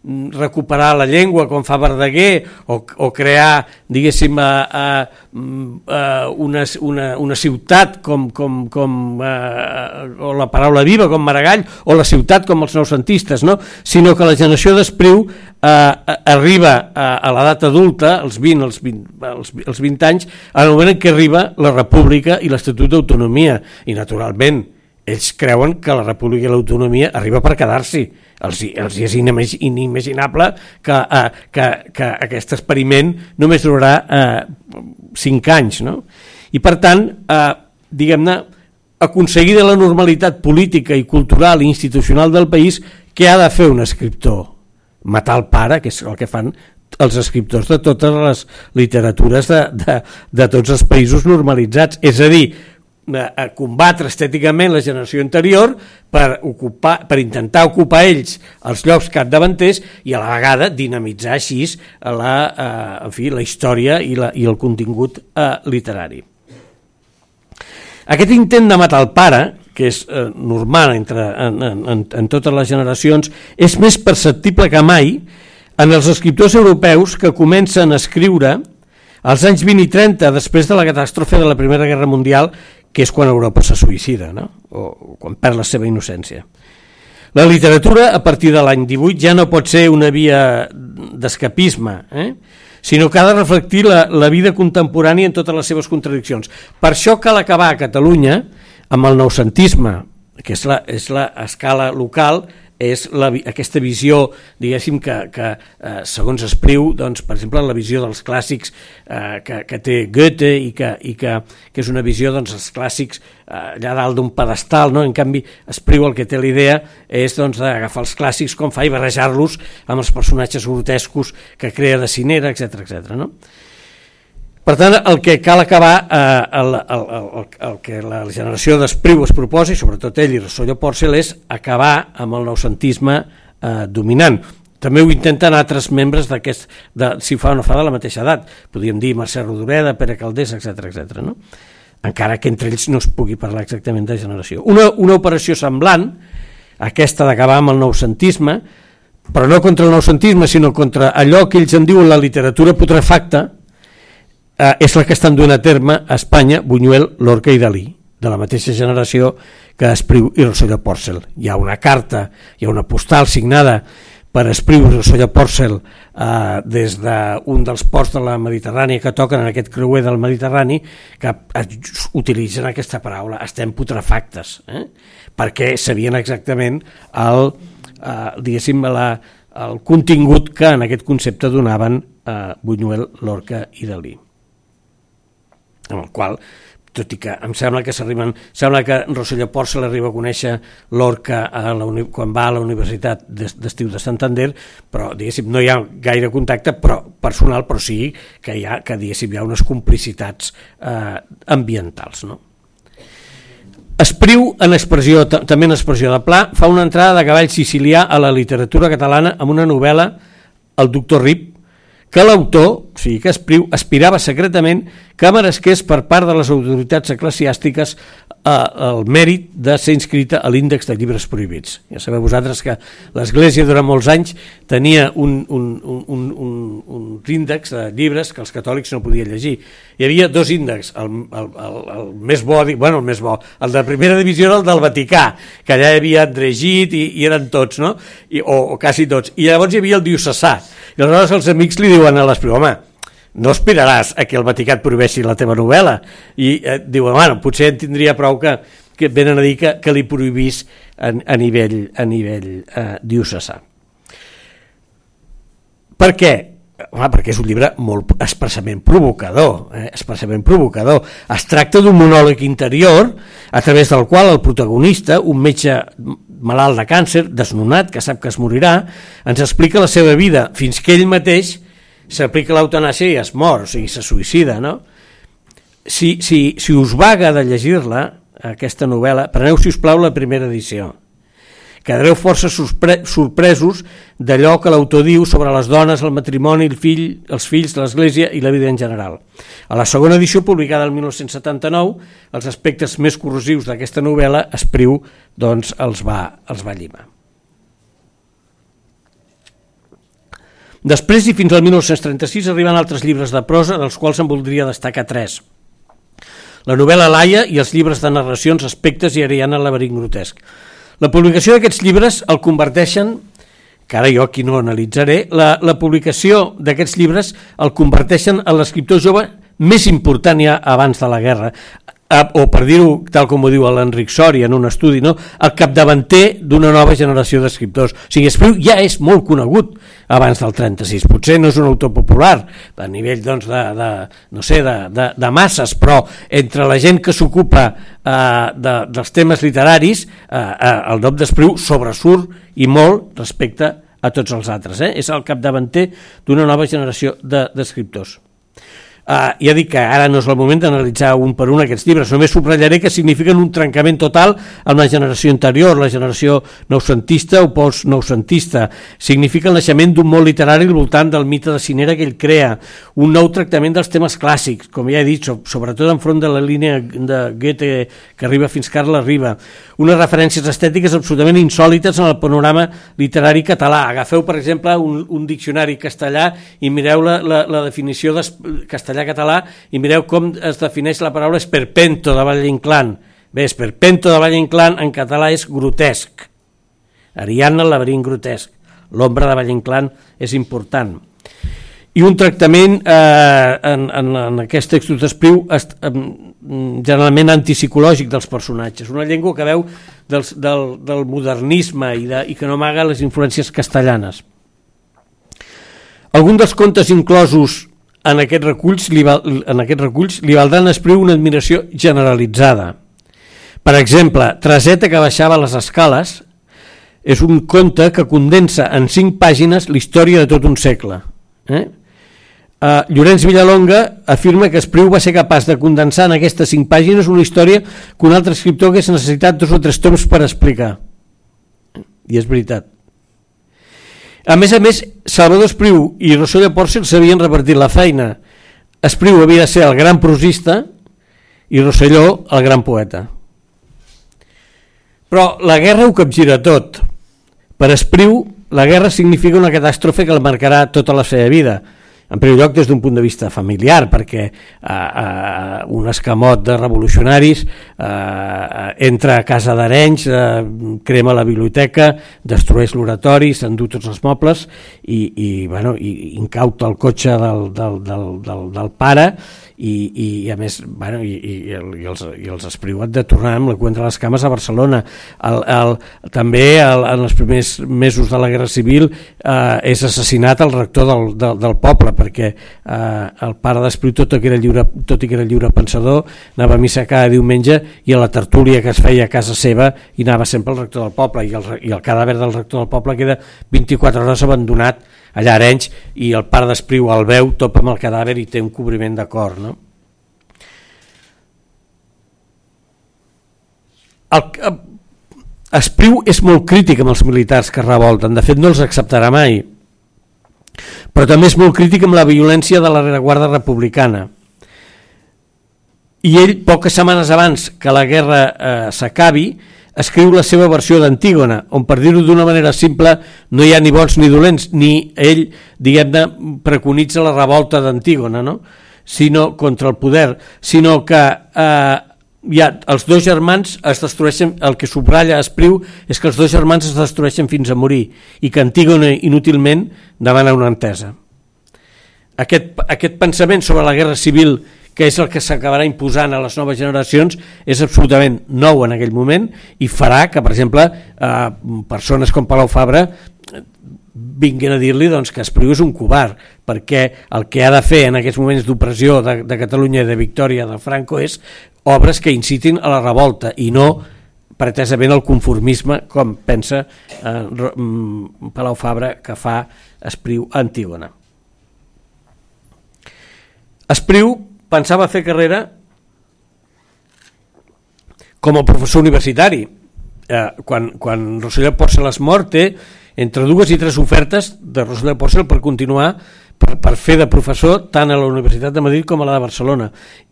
recuperar la llengua com fa Verdaguer o, o crear, diguéssim, a, a, a una, una, una ciutat com, com, com a, o la paraula viva com Maragall o la ciutat com els noucentistes, no? sinó que la generació d'Espriu eh, arriba a, a l'edat adulta, els 20, els 20, els, els 20 anys, al moment en què arriba la República i l'Estatut d'Autonomia i naturalment ells creuen que la república i l'autonomia arriba per quedar-s'hi. Els, els és inimaginable que, eh, que, que aquest experiment només durarà eh, 5 anys. No? I per tant, eh, diguem-ne, aconseguir de la normalitat política i cultural i institucional del país, què ha de fer un escriptor? Matar el pare, que és el que fan els escriptors de totes les literatures de, de, de tots els països normalitzats. És a dir, a combatre estèticament la generació anterior per, ocupar, per intentar ocupar ells els llocs capdavanters i a la vegada dinamitzar així la, eh, en fi, la història i, la, i el contingut eh, literari. Aquest intent de matar el pare, que és eh, normal entre, en, en, en totes les generacions, és més perceptible que mai en els escriptors europeus que comencen a escriure als anys 20 i 30, després de la catàstrofe de la Primera Guerra Mundial, que és quan Europa se suïcida, no? o quan perd la seva innocència. La literatura, a partir de l'any 18, ja no pot ser una via d'escapisme, eh? sinó que ha de reflectir la, la vida contemporània en totes les seves contradiccions. Per això cal acabar a Catalunya amb el noucentisme, que és la, és la escala local és la, aquesta visió, diguéssim, que, que eh, segons Espriu, doncs, per exemple, la visió dels clàssics eh, que, que té Goethe i que, i que, que és una visió doncs, els clàssics eh, allà dalt d'un pedestal, no? en canvi Espriu el que té la idea és doncs, d'agafar els clàssics com fa i barrejar-los amb els personatges grotescos que crea de cinera, etc etc. no? Per tant, el que cal acabar, eh, el, el, el, el que la generació d'Espriu es proposa, i sobretot ell i Rossollo Porcel, és acabar amb el noucentisme eh, dominant. També ho intenten altres membres d'aquest, si fa o no fa de la mateixa edat. Podríem dir Mercè Rodoreda, Pere Caldés, etc etc. no? encara que entre ells no es pugui parlar exactament de generació. Una, una operació semblant, aquesta d'acabar amb el noucentisme, però no contra el noucentisme, sinó contra allò que ells en diuen la literatura putrefacta, eh, és la que estan duent a terme a Espanya Buñuel, Lorca i Dalí, de la mateixa generació que Espriu i Rosselló Porcel. Hi ha una carta, hi ha una postal signada per Espriu i Rosselló Porcel eh, des d'un dels ports de la Mediterrània que toquen en aquest creuer del Mediterrani que utilitzen aquesta paraula, estem putrefactes, eh? perquè sabien exactament el, eh, diguéssim, la, el contingut que en aquest concepte donaven eh, Buñuel, Lorca i Dalí amb el qual tot i que em sembla que s'arriben sembla que Rosselló Port se l'arriba a conèixer l'Orca quan va a la Universitat d'Estiu de Santander però diguéssim no hi ha gaire contacte però personal però sí que hi ha, que, diguéssim, hi ha unes complicitats eh, ambientals no? Espriu en expressió, també en expressió de pla, fa una entrada de cavall sicilià a la literatura catalana amb una novel·la, El doctor Rip, que l'autor, que Espriu aspirava secretament que meresqués per part de les autoritats eclesiàstiques eh, el mèrit de ser inscrita a l'índex de llibres prohibits. Ja sabeu vosaltres que l'Església durant molts anys tenia un, un, un, un, un, un índex de llibres que els catòlics no podien llegir. Hi havia dos índexs, el, el, el, el més bo, bueno, el més bo, el de primera divisió era el del Vaticà, que allà hi havia Andregit i, i eren tots, no? I, o, o quasi tots. I llavors hi havia el diocesà. I aleshores els amics li diuen a l'Espriu, home, no aspiraràs a que el Vaticà et prohibeixi la teva novel·la i eh, diuen, bueno, potser en tindria prou que, que venen a dir que, que li prohibís a, a nivell, a nivell eh, diocesà per què? Home, perquè és un llibre molt expressament provocador, eh? expressament provocador. Es tracta d'un monòleg interior a través del qual el protagonista, un metge malalt de càncer, desnonat, que sap que es morirà, ens explica la seva vida fins que ell mateix s'aplica l'eutanàsia i es mor, o sigui, se suïcida, no? Si, si, si us vaga de llegir-la, aquesta novel·la, preneu, si us plau, la primera edició. Quedareu força sorpresos d'allò que l'autor diu sobre les dones, el matrimoni, el fill, els fills l'Església i la vida en general. A la segona edició, publicada el 1979, els aspectes més corrosius d'aquesta novel·la, Espriu doncs, els, va, els va llimar. Després i fins al 1936 arriben altres llibres de prosa, dels quals en voldria destacar tres. La novel·la Laia i els llibres de narracions, aspectes i Ariana Laberint Grotesc. La publicació d'aquests llibres el converteixen, que ara jo aquí no analitzaré, la, la publicació d'aquests llibres el converteixen en l'escriptor jove més important ja abans de la guerra o per dir-ho tal com ho diu l'Enric Sori en un estudi, no? el capdavanter d'una nova generació d'escriptors. O sigui, Espriu ja és molt conegut abans del 36. Potser no és un autor popular a nivell doncs, de, de, no sé, de, de, de masses, però entre la gent que s'ocupa eh, de, dels temes literaris, eh, eh, el nom d'Espriu sobresurt i molt respecte a tots els altres. Eh? És el capdavanter d'una nova generació d'escriptors. De, Uh, ja dic que ara no és el moment d'analitzar un per un aquests llibres, només subratllaré que signifiquen un trencament total amb la generació anterior, la generació noucentista o post-noucentista. Significa el naixement d'un món literari al voltant del mite de Cinera que ell crea, un nou tractament dels temes clàssics, com ja he dit, sobretot enfront de la línia de Goethe que arriba fins Carla Riba, unes referències estètiques absolutament insòlites en el panorama literari català. Agafeu, per exemple, un, un diccionari castellà i mireu la, la, la definició de castellà castellà-català i mireu com es defineix la paraula esperpento de Valle Inclán. Bé, esperpento de Valle Inclán en català és grotesc. Ariadna, el laberint grotesc. L'ombra de Valle Inclán és important. I un tractament eh, en, en, en aquests textos d'Espriu eh, generalment antipsicològic dels personatges. Una llengua que veu dels, del, del modernisme i, de, i que no amaga les influències castellanes. Alguns dels contes inclosos en aquest reculls li, val, en aquest reculls li valdran espriu una admiració generalitzada. Per exemple, Treseta que baixava les escales és un conte que condensa en cinc pàgines la història de tot un segle. Eh? Uh, Llorenç Villalonga afirma que Espriu va ser capaç de condensar en aquestes cinc pàgines una història que un altre escriptor hagués necessitat dos o tres toms per explicar. I és veritat. A més a més, Salvador Espriu i Rosselló de Porcel s'havien repartit la feina. Espriu havia de ser el gran prosista i Rosselló el gran poeta. Però la guerra ho capgira tot. Per Espriu, la guerra significa una catàstrofe que el marcarà tota la seva vida en primer lloc des d'un punt de vista familiar, perquè eh, eh, un escamot de revolucionaris eh, entra a casa d'Arenys, eh, crema la biblioteca, destrueix l'oratori, s'endú tots els mobles i, i, bueno, i incauta el cotxe del, del, del, del, del pare i, i, i a més bueno, i, i, i, els, i els espriuat de tornar amb la cuenta de les cames a Barcelona. El, el, també el, en els primers mesos de la Guerra Civil eh, és assassinat el rector del, del, del poble perquè eh, el pare d'Espriu tot, que era lliure, tot i que era lliure pensador anava a missa cada diumenge i a la tertúlia que es feia a casa seva i anava sempre el rector del poble. I el, i el cadàver del rector del poble queda 24 hores abandonat allà a Arenys i el pare d'Espriu el veu, topa amb el cadàver i té un cobriment de cor no? el, el, Espriu és molt crític amb els militars que revolten, de fet no els acceptarà mai però també és molt crític amb la violència de la rereguarda republicana. I ell, poques setmanes abans que la guerra eh, s'acabi, escriu la seva versió d'Antígona, on per dir-ho d'una manera simple no hi ha ni bons ni dolents, ni ell, diguem-ne, preconitza la revolta d'Antígona, no? sinó contra el poder, sinó que eh, ja, els dos germans es destrueixen, el que subratlla Espriu és que els dos germans es destrueixen fins a morir i que Antígona inútilment demana una entesa. Aquest, aquest pensament sobre la guerra civil que és el que s'acabarà imposant a les noves generacions, és absolutament nou en aquell moment i farà que, per exemple, eh, persones com Palau Fabra eh, vinguin a dir-li doncs, que Espriu és un covard, perquè el que ha de fer en aquests moments d'opressió de, de Catalunya i de victòria de Franco és obres que incitin a la revolta i no pretesament el conformisme com pensa eh, mm, Palau Fabra que fa Espriu a Antígona. Espriu pensava fer carrera com a professor universitari. Eh, quan, quan Rosselló Porcel es mort té entre dues i tres ofertes de Rosselló Porcel per continuar per, per fer de professor tant a la Universitat de Madrid com a la de Barcelona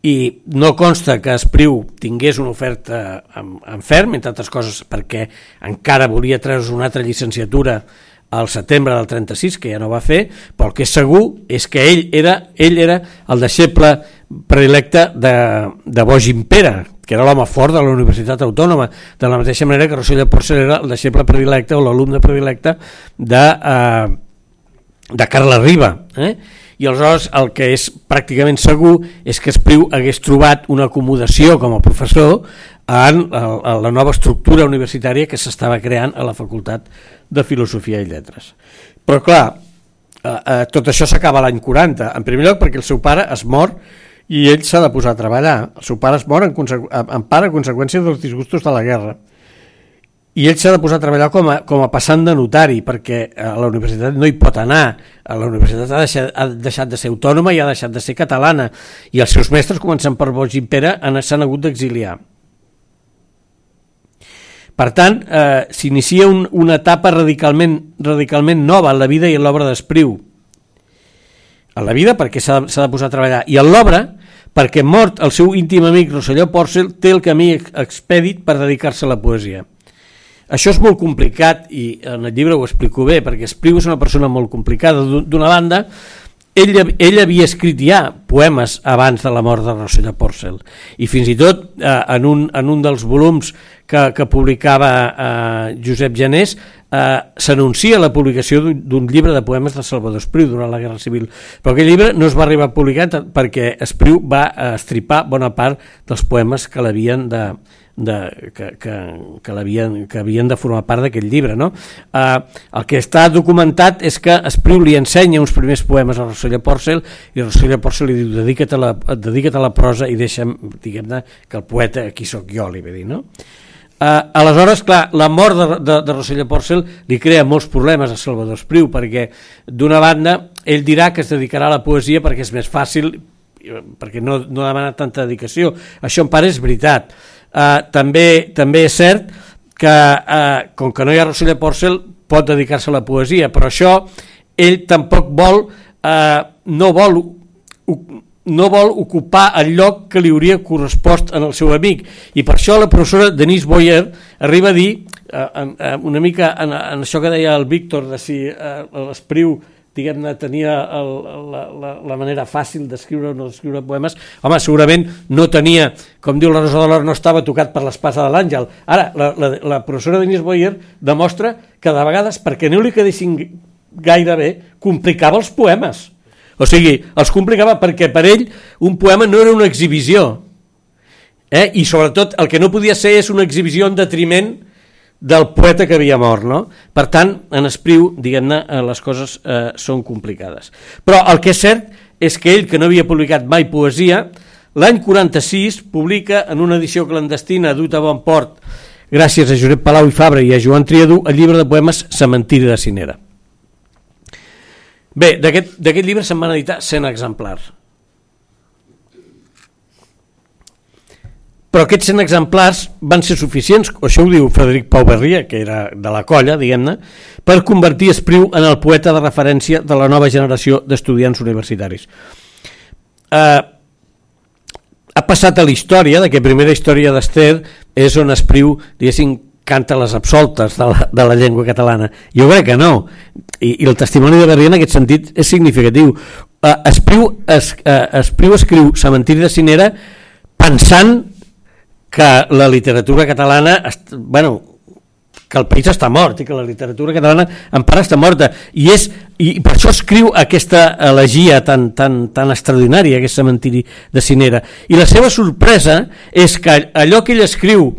i no consta que Espriu tingués una oferta en, en ferm, entre altres coses perquè encara volia treure una altra llicenciatura al setembre del 36, que ja no va fer, però el que és segur és que ell era, ell era el deixeble predilecte de, de Boix Impera, que era l'home fort de la Universitat Autònoma, de la mateixa manera que Rosselló Porcel era el deixeble predilecte o l'alumne predilecte de, eh, de Carla Riba. Eh? I aleshores el que és pràcticament segur és que Espriu hagués trobat una acomodació com a professor en, la nova estructura universitària que s'estava creant a la Facultat de Filosofia i Lletres. Però clar, eh, eh, tot això s'acaba l'any 40, en primer lloc perquè el seu pare es mor i ell s'ha de posar a treballar. El seu pare es mor en, en part a conseqüència dels disgustos de la guerra. I ell s'ha de posar a treballar com a, com a passant de notari, perquè a la universitat no hi pot anar. A la universitat ha deixat, ha deixat de ser autònoma i ha deixat de ser catalana. I els seus mestres, començant per Boig i Pere, s'han hagut d'exiliar. Per tant, eh, s'inicia un, una etapa radicalment, radicalment nova en la vida i en l'obra d'Espriu. En la vida perquè s'ha de, posar a treballar i en l'obra perquè mort el seu íntim amic Rosselló Porcel té el camí expedit per dedicar-se a la poesia. Això és molt complicat i en el llibre ho explico bé perquè Espriu és una persona molt complicada. D'una banda, ell, ell havia escrit ja poemes abans de la mort de Rosselló Porcel i fins i tot eh, en, un, en un dels volums que, que publicava eh, Josep Janés eh, s'anuncia la publicació d'un llibre de poemes de Salvador Espriu durant la Guerra Civil. Però aquell llibre no es va arribar a publicar perquè Espriu va estripar bona part dels poemes que l'havien de, de, que, que, que, havien, que havien de formar part d'aquest llibre. No? Eh, el que està documentat és que Espriu li ensenya uns primers poemes a Rosselló Porcel i Rosselló Porcel li diu dedica't a la, dedica't a la prosa i deixa'm, diguem-ne, que el poeta aquí sóc jo, li va dir, no? Uh, aleshores, clar, la mort de, de, de Rosselló Porcel li crea molts problemes a Salvador Espriu perquè d'una banda ell dirà que es dedicarà a la poesia perquè és més fàcil perquè no, no demana tanta dedicació això en part és veritat eh, també, també és cert que eh, com que no hi ha Rosselló Porcel pot dedicar-se a la poesia, però això ell tampoc vol eh, no vol no vol ocupar el lloc que li hauria correspost en el seu amic. I per això la professora Denise Boyer arriba a dir eh, eh, una mica en, en això que deia el Víctor de si eh, l'Espriu diguem-ne, tenia el, la, la, la manera fàcil d'escriure o no d'escriure poemes, home, segurament no tenia, com diu la Rosa de l'Or, no estava tocat per l'espasa de l'àngel. Ara, la, la, la professora Denise Boyer demostra que de vegades, perquè no li quedessin gaire bé, complicava els poemes. O sigui, els complicava perquè per ell un poema no era una exhibició. Eh? I sobretot el que no podia ser és una exhibició en detriment del poeta que havia mort, no? Per tant, en Espriu, diguem-ne, eh, les coses eh, són complicades. Però el que és cert és que ell, que no havia publicat mai poesia, l'any 46 publica en una edició clandestina dut a bon port gràcies a Josep Palau i Fabra i a Joan Triadú el llibre de poemes Cementiri de Cinera. Bé, d'aquest llibre se'n van editar 100 exemplars. Però aquests 100 exemplars van ser suficients, això ho diu Frederic Pau Berria, que era de la colla, diguem-ne, per convertir Espriu en el poeta de referència de la nova generació d'estudiants universitaris. Eh, ha passat a la història, de que primera història d'Ester és on Espriu, diguéssim, canta les absoltes de la, de la llengua catalana. Jo crec que no. I, i el testimoni de Berria en aquest sentit és significatiu. Uh, Espriu, es, uh, Espriu escriu Cementiri de Cinera pensant que la literatura catalana, bueno, que el país està mort i que la literatura catalana en part està morta. I, és, i per això escriu aquesta elegia tan, tan, tan extraordinària aquest cementiri de Cinera. I la seva sorpresa és que allò que ell escriu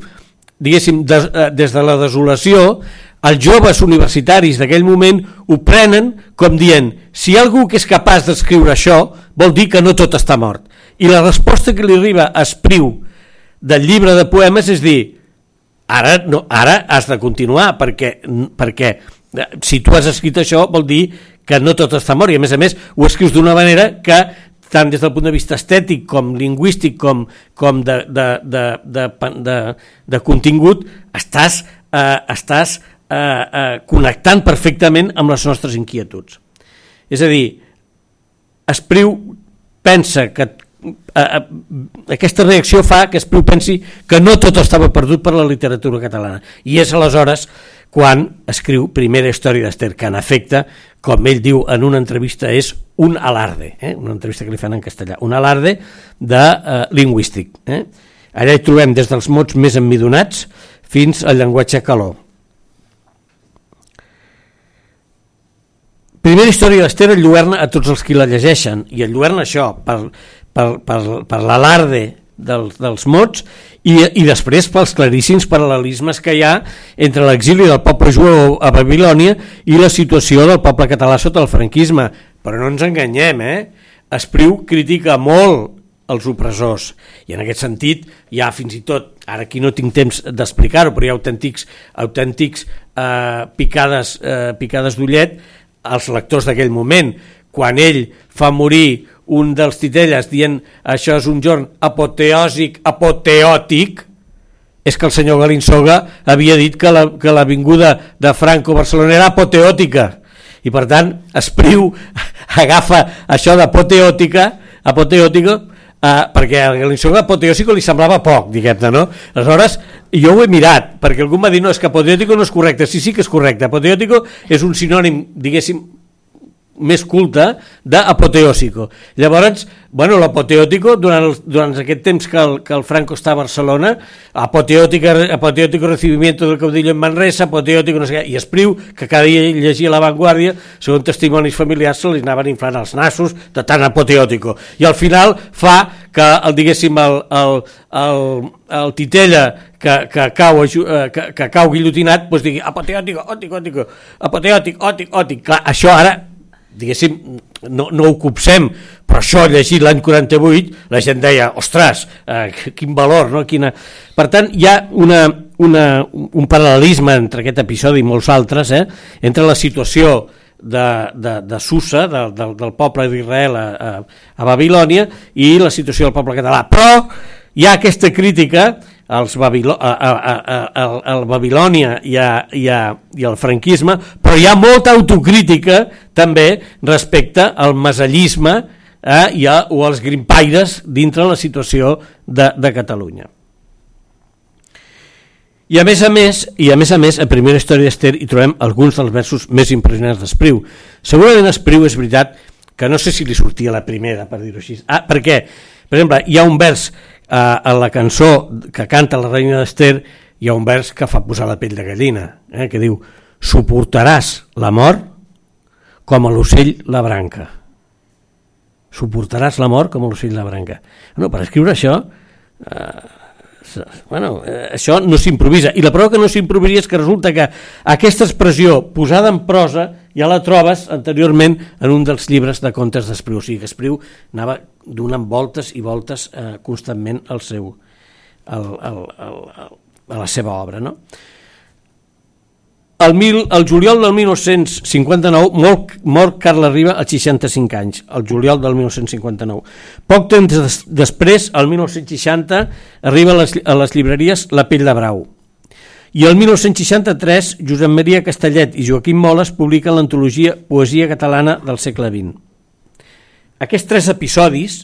diguéssim, des, eh, des de la desolació, els joves universitaris d'aquell moment ho prenen com dient si algú que és capaç d'escriure això vol dir que no tot està mort i la resposta que li arriba a Espriu del llibre de poemes és dir ara, no, ara has de continuar perquè, perquè eh, si tu has escrit això vol dir que no tot està mort i a més a més ho escrius d'una manera que tant des del punt de vista estètic com lingüístic com, com de, de, de, de, de, de contingut, estàs, eh, estàs eh, eh, connectant perfectament amb les nostres inquietuds. És a dir, Espriu pensa que eh, eh, aquesta reacció fa que Espriu pensi que no tot estava perdut per la literatura catalana i és aleshores quan escriu Primera història d'Ester, que en efecte, com ell diu en una entrevista, és un alarde, eh? una entrevista que li fan en castellà, un alarde de eh, lingüístic. Eh? Allà hi trobem des dels mots més emmidonats fins al llenguatge calor. Primera història d'Ester el lluerna a tots els qui la llegeixen, i el lluerna això, per, per, per, per l'alarde dels, dels mots i, i després pels claríssims paral·lelismes que hi ha entre l'exili del poble jueu a Babilònia i la situació del poble català sota el franquisme. Però no ens enganyem, eh? Espriu critica molt els opressors i en aquest sentit hi ha fins i tot, ara aquí no tinc temps d'explicar-ho, però hi ha autèntics, autèntics eh, picades, eh, picades d'ullet als lectors d'aquell moment, quan ell fa morir un dels titelles dient això és un jorn apoteòsic, apoteòtic, és que el senyor Galinsoga havia dit que la, que la vinguda de Franco a Barcelona era apoteòtica i per tant Espriu agafa això d'apoteòtica apoteòtica eh, perquè el Galinsoga apoteòsico li semblava poc, diguem-ne, no? Aleshores, jo ho he mirat, perquè algú m'ha dit no, és que apoteòtico no és correcte, sí, sí que és correcte, apoteòtico és un sinònim, diguéssim, més culte d'apoteòsico. Llavors, bueno, l'apoteòtico, durant, el, durant aquest temps que el, que el Franco està a Barcelona, apoteòtico recibimiento del caudillo en Manresa, apoteòtico no sé què, i Espriu, que cada dia llegia La Vanguardia, segons testimonis familiars se li anaven inflant els nassos de tan apoteòtico. I al final fa que, el diguéssim, el, el, el, el titella que, que, cau, eh, que, que cau guillotinat, doncs digui apoteòtico, òtico, òtico, apoteòtic, òtic, òtic. Clar, això ara diguéssim, no, no ho copsem, però això llegit l'any 48, la gent deia, ostres, eh, quin valor, no? Quina... Per tant, hi ha una, una, un paral·lelisme entre aquest episodi i molts altres, eh? entre la situació de, de, de Susa, de, de, del poble d'Israel a, a, a Babilònia, i la situació del poble català. Però hi ha aquesta crítica als Babilo a, a, a, a, a Babilònia i, a, i, a, i al franquisme, però hi ha molta autocrítica també respecte al masallisme eh, i a, o als grimpaires dintre la situació de, de Catalunya. I a més a més, i a més a més, a Primera Història d'Ester hi trobem alguns dels versos més impressionants d'Espriu. Segurament Espriu és veritat que no sé si li sortia la primera, per dir-ho així. Ah, perquè, per exemple, hi ha un vers a, a la cançó que canta la reina d'Ester hi ha un vers que fa posar la pell de gallina, eh, que diu suportaràs la mort com a l'ocell la branca. Suportaràs la mort com a l'ocell la branca. No, per escriure això, eh, bueno, eh, això no s'improvisa. I la prova que no s'improvisaria és que resulta que aquesta expressió posada en prosa ja la trobes anteriorment en un dels llibres de contes d'Espriu. O sigui que Espriu anava donant voltes i voltes eh, constantment al seu, al, al, al, al, a la seva obra. No? el, mil, el juliol del 1959 mor, mor Carles Riba als 65 anys, el juliol del 1959. Poc temps des, després, el 1960, arriba a les, a les llibreries La pell de brau. I el 1963, Josep Maria Castellet i Joaquim Moles publiquen l'antologia Poesia catalana del segle XX. Aquests tres episodis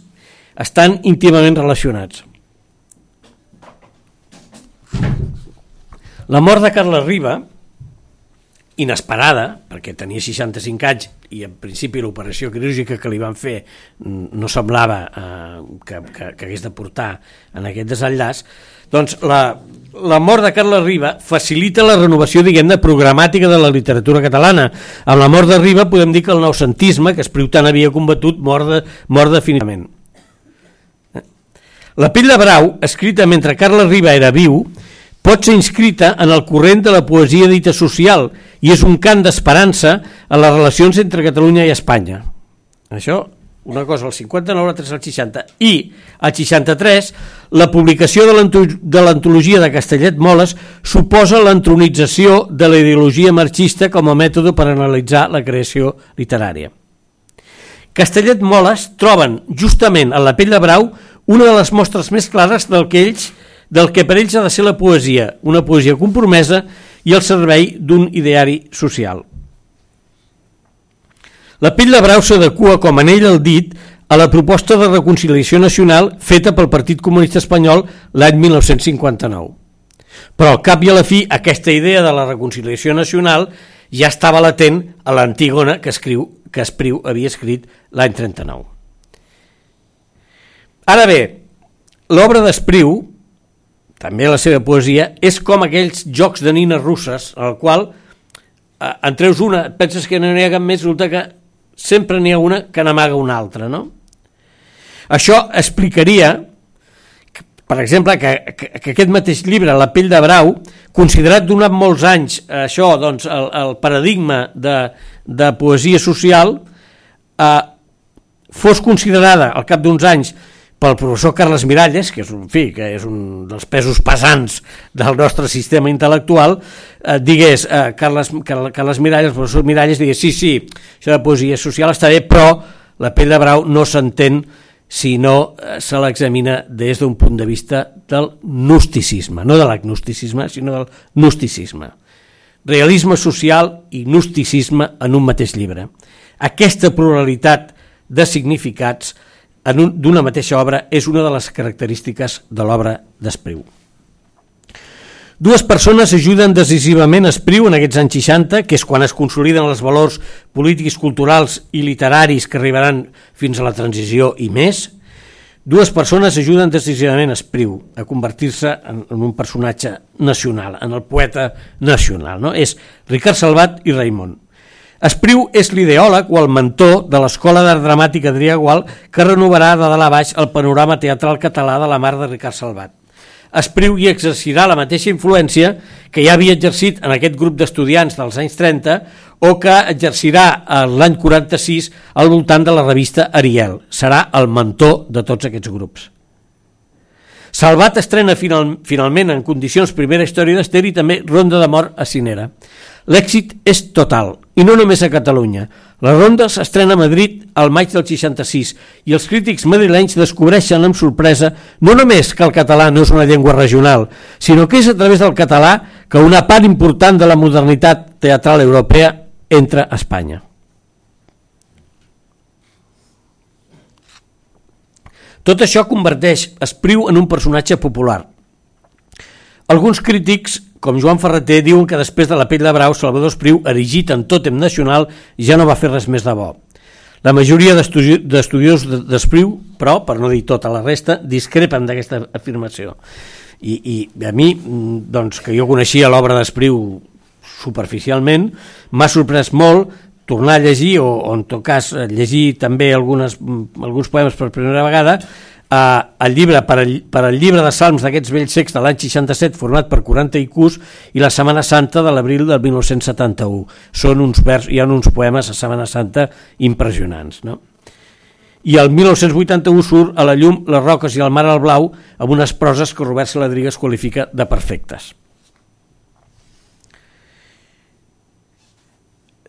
estan íntimament relacionats. La mort de Carles Riba, inesperada, perquè tenia 65 anys i en principi l'operació quirúrgica que li van fer no semblava eh, que, que, que hagués de portar en aquest desenllaç, doncs la, la mort de Carles Riba facilita la renovació, diguem-ne, programàtica de la literatura catalana. Amb la mort de Riba podem dir que el noucentisme, que Espriu tant havia combatut, mort, de, mort definitivament. La pell de brau, escrita mentre Carles Riba era viu, pot ser inscrita en el corrent de la poesia dita social i és un cant d'esperança en les relacions entre Catalunya i Espanya. Això, una cosa, al 59, l'altra al 60. I, al 63, la publicació de l'antologia de Castellet Moles suposa l'entronització de la ideologia marxista com a mètode per analitzar la creació literària. Castellet Moles troben justament en la pell de brau una de les mostres més clares del que ells del que per ells ha de ser la poesia, una poesia compromesa i al servei d'un ideari social. La pell de brau s'adequa com en ell el dit a la proposta de reconciliació nacional feta pel Partit Comunista Espanyol l'any 1959. Però al cap i a la fi aquesta idea de la reconciliació nacional ja estava latent a l'Antígona que, escriu, que Espriu havia escrit l'any 39. Ara bé, l'obra d'Espriu també la seva poesia, és com aquells jocs de nines russes, al qual eh, en treus una, penses que no n'hi ha cap més, resulta que sempre n'hi ha una que n'amaga una altra, no? Això explicaria, per exemple, que, que, que aquest mateix llibre, La pell de brau, considerat donat molts anys això, doncs, el, el paradigma de, de poesia social, eh, fos considerada al cap d'uns anys pel professor Carles Miralles, que és un, fi, que és un dels pesos pesants del nostre sistema intel·lectual, eh, digués, eh, Carles, Carles Miralles, el professor Miralles, digués, sí, sí, això de poesia social està bé, però la pell de brau no s'entén si no eh, se l'examina des d'un punt de vista del gnosticisme, no de l'agnosticisme, sinó del gnosticisme. Realisme social i gnosticisme en un mateix llibre. Aquesta pluralitat de significats d'una mateixa obra és una de les característiques de l'obra d'Espriu. Dues persones ajuden decisivament a Espriu en aquests anys 60, que és quan es consoliden els valors polítics, culturals i literaris que arribaran fins a la transició i més. Dues persones ajuden decisivament a Espriu a convertir-se en, en un personatge nacional, en el poeta nacional. No? És Ricard Salvat i Raimon. Espriu és l'ideòleg o el mentor de l'Escola d'Art Dramàtic Adrià Gual que renovarà de dalt a baix el panorama teatral català de la mar de Ricard Salvat. Espriu hi exercirà la mateixa influència que ja havia exercit en aquest grup d'estudiants dels anys 30 o que exercirà l'any 46 al voltant de la revista Ariel. Serà el mentor de tots aquests grups. Salvat estrena final, finalment en condicions primera història d'Ester i també Ronda de Mort a Cinera. L'èxit és total, i no només a Catalunya. La ronda s'estrena a Madrid al maig del 66 i els crítics madrilenys descobreixen amb sorpresa no només que el català no és una llengua regional, sinó que és a través del català que una part important de la modernitat teatral europea entra a Espanya. Tot això converteix Espriu en un personatge popular. Alguns crítics, com Joan Ferreter, diuen que després de la pell de brau, Salvador Espriu, erigit en tòtem nacional, ja no va fer res més de bo. La majoria d'estudiosos d'Espriu, però, per no dir tota la resta, discrepen d'aquesta afirmació. I, I a mi, doncs, que jo coneixia l'obra d'Espriu superficialment, m'ha sorprès molt tornar a llegir o, o en tot cas eh, llegir també algunes, alguns poemes per primera vegada eh, el llibre per, al, per al llibre de salms d'aquests vells secs de l'any 67 format per 40 icus i la Setmana Santa de l'abril del 1971 són uns vers, hi ha uns poemes a Setmana Santa impressionants no? i el 1981 surt a la llum les roques i el mar al blau amb unes proses que Robert Saladrigas qualifica de perfectes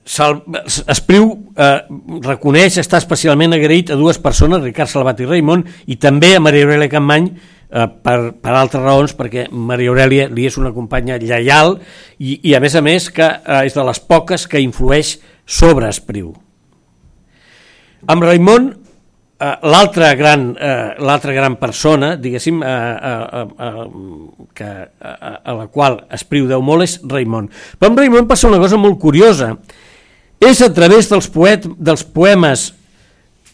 Espriu eh, reconeix estar especialment agraït a dues persones, Ricard Salvat i Raimon, i també a Maria Aurelia Campmany, eh, per, per altres raons, perquè Maria Aurelia li és una companya lleial i, i a més a més que eh, és de les poques que influeix sobre Espriu. Amb Raimon Uh, l'altra gran, uh, l'altra gran persona, diguéssim, uh, uh, uh, uh, que, uh, a la qual Espriu deu molt és Raimon. Però amb Raimon passa una cosa molt curiosa. És a través dels, poet, dels poemes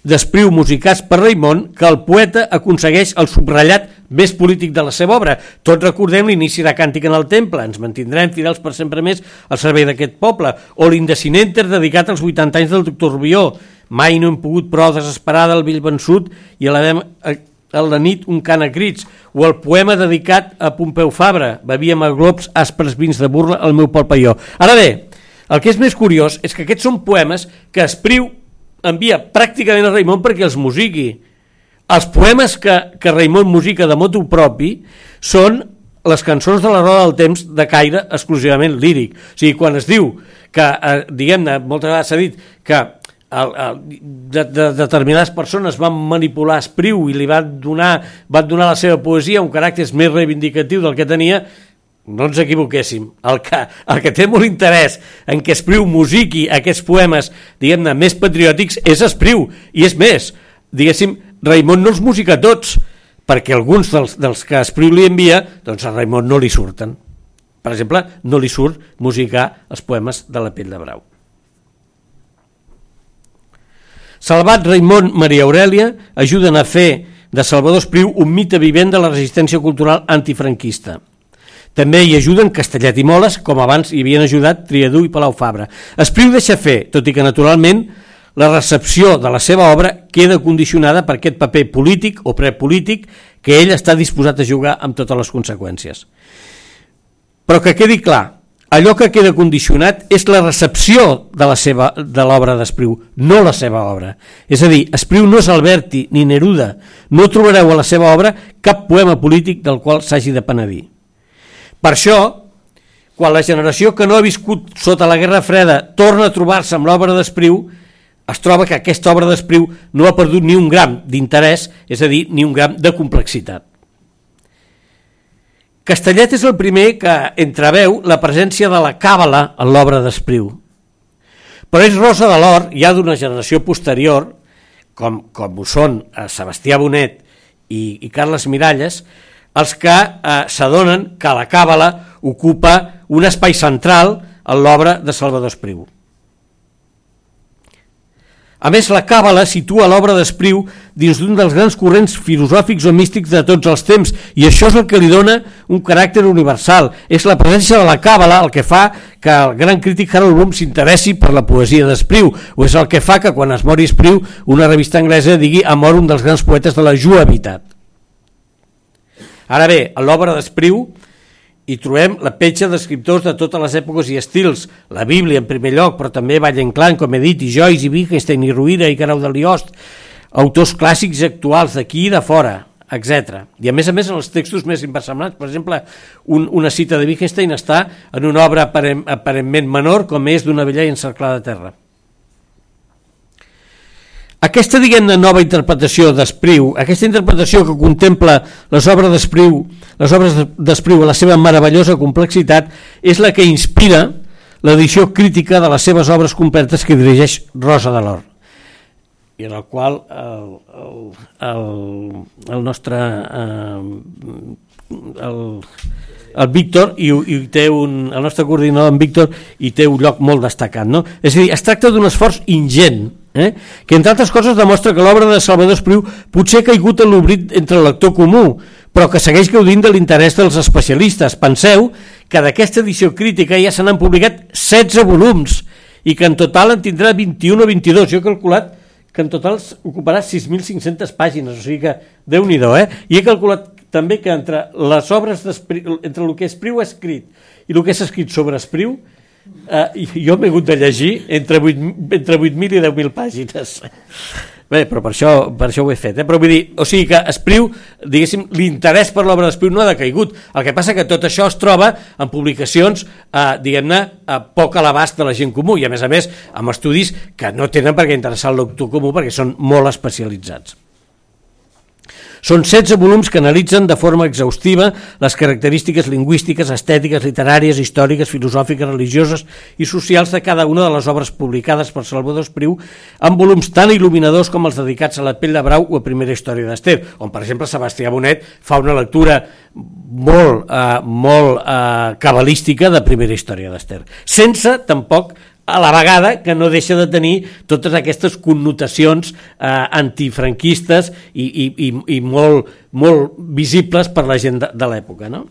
d'espriu musicats per Raimon que el poeta aconsegueix el subratllat més polític de la seva obra. Tots recordem l'inici de Càntic en el Temple, ens mantindrem fidels per sempre més al servei d'aquest poble, o l'Indecinenter dedicat als 80 anys del doctor Rubió, mai no hem pogut prou desesperada al vell vençut i a la, a la nit un cant a crits, o el poema dedicat a Pompeu Fabra, bevíem a globs aspres vins de burla al meu palpaió. Ara bé, el que és més curiós és que aquests són poemes que Espriu envia pràcticament a Raimon perquè els musiqui. Els poemes que, que Raimon musica de motu propi són les cançons de la roda del temps de caire exclusivament líric. O sigui, quan es diu que, eh, diguem-ne, moltes vegades s'ha dit que el, el, de, de, determinades persones van manipular Espriu i li van donar, van donar la seva poesia un caràcter més reivindicatiu del que tenia, no ens equivoquéssim, el que, el que té molt interès en què Espriu musiqui aquests poemes, diguem-ne, més patriòtics, és Espriu, i és més, diguéssim, Raimon no els musica tots, perquè alguns dels, dels que Espriu li envia, doncs a Raimon no li surten. Per exemple, no li surt musicar els poemes de la pell de brau. Salvat Raimon Maria Aurelia ajuden a fer de Salvador Espriu un mite vivent de la resistència cultural antifranquista. També hi ajuden Castellet i Moles, com abans hi havien ajudat Triadú i Palau Fabra. Espriu deixa fer, tot i que naturalment la recepció de la seva obra queda condicionada per aquest paper polític o prepolític que ell està disposat a jugar amb totes les conseqüències. Però que quedi clar, allò que queda condicionat és la recepció de la seva de l'obra d'Espriu, no la seva obra. És a dir, Espriu no és Alberti ni Neruda, no trobareu a la seva obra cap poema polític del qual s'hagi de penedir. Per això, quan la generació que no ha viscut sota la Guerra Freda torna a trobar-se amb l'obra d'Espriu, es troba que aquesta obra d'Espriu no ha perdut ni un gram d'interès, és a dir, ni un gram de complexitat. Castellet és el primer que entreveu la presència de la càbala en l'obra d'Espriu. Però és Rosa de l'Or, ja d'una generació posterior, com, com ho són a Sebastià Bonet i, i Carles Miralles, els que eh, s'adonen que la càbala ocupa un espai central en l'obra de Salvador Espriu. A més, la càbala situa l'obra d'Espriu dins d'un dels grans corrents filosòfics o místics de tots els temps i això és el que li dona un caràcter universal. És la presència de la càbala el que fa que el gran crític Harold Bloom s'interessi per la poesia d'Espriu o és el que fa que quan es mori Espriu una revista anglesa digui ha mort un dels grans poetes de la juavitat. Ara bé, a l'obra d'Espriu hi trobem la petja d'escriptors de totes les èpoques i estils, la Bíblia en primer lloc, però també Valle-Inclán, com he dit, i Joyce, i Wittgenstein, i Ruïra, i Carau de Liost, autors clàssics actuals d'aquí i de fora, etc. I a més a més en els textos més inversemblants, per exemple, un, una cita de Wittgenstein està en una obra aparent, aparentment menor com és d'una vella encerclada de terra. Aquesta, diguem-ne, nova interpretació d'Espriu, aquesta interpretació que contempla les obres d'Espriu, les obres d'Espriu a la seva meravellosa complexitat, és la que inspira l'edició crítica de les seves obres completes que dirigeix Rosa de l'Or i en el qual el, el, el, el nostre eh, el, el Víctor i, i té un, el nostre coordinador en Víctor i té un lloc molt destacat no? és a dir, es tracta d'un esforç ingent eh? que entre altres coses demostra que l'obra de Salvador Espriu potser ha caigut en l'obrit entre el lector comú, però que segueix gaudint de l'interès dels especialistes. Penseu que d'aquesta edició crítica ja se n'han publicat 16 volums i que en total en tindrà 21 o 22. Jo he calculat que en total ocuparà 6.500 pàgines, o sigui que déu nhi eh? I he calculat també que entre les obres entre el que Espriu ha escrit i el que s'ha escrit sobre Espriu, Uh, jo m'he hagut de llegir entre 8.000 entre 8 i 10.000 pàgines. Bé, però per això, per això ho he fet. Eh? Però vull dir, o sigui que Espriu, diguéssim, l'interès per l'obra d'Espriu no ha decaigut. El que passa que tot això es troba en publicacions, eh, diguem-ne, a poc a l'abast de la gent comú i, a més a més, amb estudis que no tenen per què interessar el lector comú perquè són molt especialitzats. Són 16 volums que analitzen de forma exhaustiva les característiques lingüístiques, estètiques, literàries, històriques, filosòfiques, religioses i socials de cada una de les obres publicades per Salvador Espriu en volums tan il·luminadors com els dedicats a la pell de brau o a primera història d'Ester, on per exemple Sebastià Bonet fa una lectura molt, eh, molt eh, cabalística de primera història d'Ester, sense tampoc a la vegada que no deixa de tenir totes aquestes connotacions eh, antifranquistes i, i, i, i molt, molt visibles per la gent de, de l'època. No?